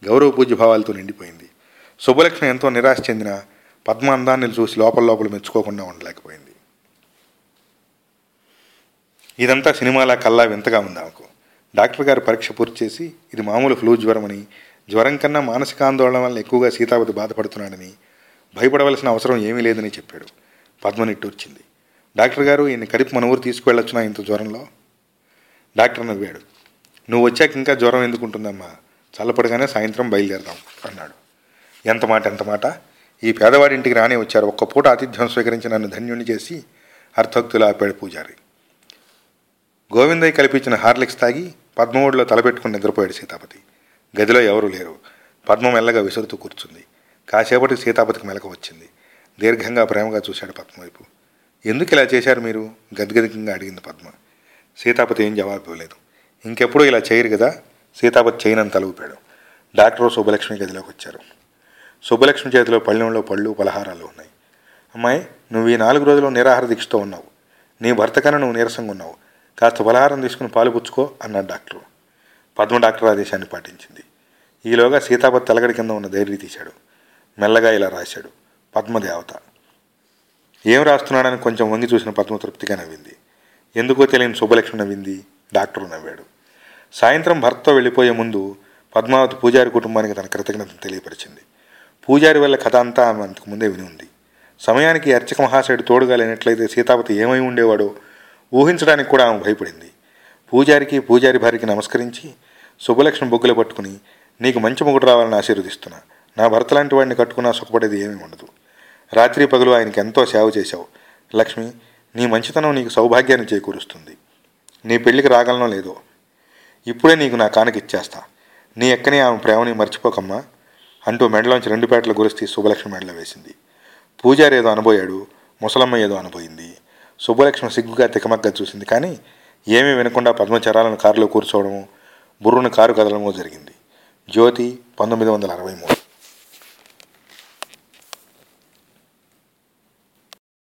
గౌరవ పూజ్యభావాలతో నిండిపోయింది. శుభలక్ష్మి ఎంతో నిరాశ చెందిన పద్మ అందాన్ని చూసి లోపల లోపల మెచ్చుకోకుండా ఉండలేకపోయింది. ఇదంతా సినిమాలా కల్లా వింతగా ఉంది ఆమెకు. డాక్టర్ గారు పరీక్ష పూర్తి చేసి ఇది మామూలు ఫ్లూ జ్వరమని జ్వరం కన్నా మానసిక ఆందోళన వల్ల ఎక్కువగా సీతాపతి బాధపడుతున్నాడని భయపడవలసిన అవసరం ఏమీ లేదని చెప్పాడు. పద్మ నిట్టూర్చింది డాక్టర్ గారు ఈయన్ని కలిపి మన ఊరు తీసుకువెళ్ళొచ్చునా ఇంత జ్వరంలో? డాక్టర్ నవ్వాడు. నువ్వు వచ్చాక ఇంకా జ్వరం ఎందుకుంటుందమ్మా? చల్లపడగానే సాయంత్రం బయలుదేరదాం అన్నాడు. ఎంత మాట ఎంత మాట? ఈ పేదవాడి ఇంటికి రానే వచ్చారు. ఒక్క పూట ఆతిథ్యం స్వీకరించి నన్ను ధన్యుని చేసి అర్థోక్తులు ఆపాడు పూజారి. గోవిందయ్య కల్పించిన హార్లిక్స్ తాగి పద్మఒడిలో తలపెట్టుకుని నిద్రపోయాడు సీతాపతి. గదిలో ఎవరూ లేరు. పద్మ మెల్లగా విసురుతూ కూర్చుంది. కాసేపటికి సీతాపతికి మెలక వచ్చింది. దీర్ఘంగా ప్రేమగా చూశాడు పద్మ వైపు. ఎందుకు ఇలా చేశారు మీరు? గద్గదికంగా అడిగింది పద్మ. సీతాపతి ఏం జవాబు ఇవ్వలేదు. ఇంకెప్పుడు ఇలా చేయరు కదా. సీతాపతి చేయనని తల డాక్టర్ శుభలక్ష్మి గదిలోకి వచ్చారు. శుభలక్ష్మి చేతిలో పళ్ళెంలో పళ్ళు పలహారాలు ఉన్నాయి. అమ్మాయి నువ్వు ఈ నాలుగు రోజులు నిరాహార దీక్షతో ఉన్నావు. నీ భర్త కన్నా నువ్వు నీరసంగా ఉన్నావు. కాస్త పలహారం తీసుకుని పాలు పుచ్చుకో అన్నాడు డాక్టరు. పద్మ డాక్టర్ ఆదేశాన్ని పాటించింది. ఈలోగా సీతాపతి తలగడి కింద ఉన్న ధైర్యం తీశాడు. మెల్లగా ఇలా రాశాడు. పద్మదేవత. ఏం రాస్తున్నాడని కొంచెం వంగి చూసిన పద్మ తృప్తిగా నవ్వింది. ఎందుకో తెలియని శుభలక్ష్మి నవ్వింది. డాక్టర్ నవ్వాడు. సాయంత్రం భర్తతో వెళ్ళిపోయే ముందు పద్మావతి పూజారి కుటుంబానికి తన కృతజ్ఞతను తెలియపరిచింది. పూజారి వల్ల కథ అంతా ఆమె అంతకు ముందే విని ఉంది. సమయానికి అర్చక మహాశయుడు తోడుగా లేనట్లయితే సీతాపతి ఏమై ఉండేవాడో ఊహించడానికి కూడా ఆమె భయపడింది. పూజారికి పూజారి భార్యకి నమస్కరించి శుభలక్ష్మి బొగ్గులు పట్టుకుని నీకు మంచి మొగుడు రావాలని ఆశీర్వదిస్తున్నా. నా భర్త లాంటి వాడిని కట్టుకున్నా సుఖపడేది ఏమీ ఉండదు. రాత్రి పగలు ఆయనకి ఎంతో సేవ చేశావు. లక్ష్మి నీ మంచితనం నీకు సౌభాగ్యాన్ని చేకూరుస్తుంది. నీ పెళ్ళికి రాగలనో లేదో ఇప్పుడే నీకు నా కానుక ఇచ్చేస్తా. నీ ఎక్కని ఆమె ప్రేమని మర్చిపోకమ్మా అంటూ మెడలోంచి రెండు పేటల గురిస్తీ శుభలక్ష్మి మెడలో వేసింది. పూజారి ఏదో అనబోయాడు ముసలమ్మ ఏదో అనబోయింది. శుభలక్ష్మి సిగ్గుగా తికమగ్గా చూసింది కానీ ఏమీ వినకుండా పద్మచరాలను కారులో కూర్చోవడము బుర్రును కారు కదలడము జరిగింది. జ్యోతి పంతొమ్మిది వందల అరవై మూడు.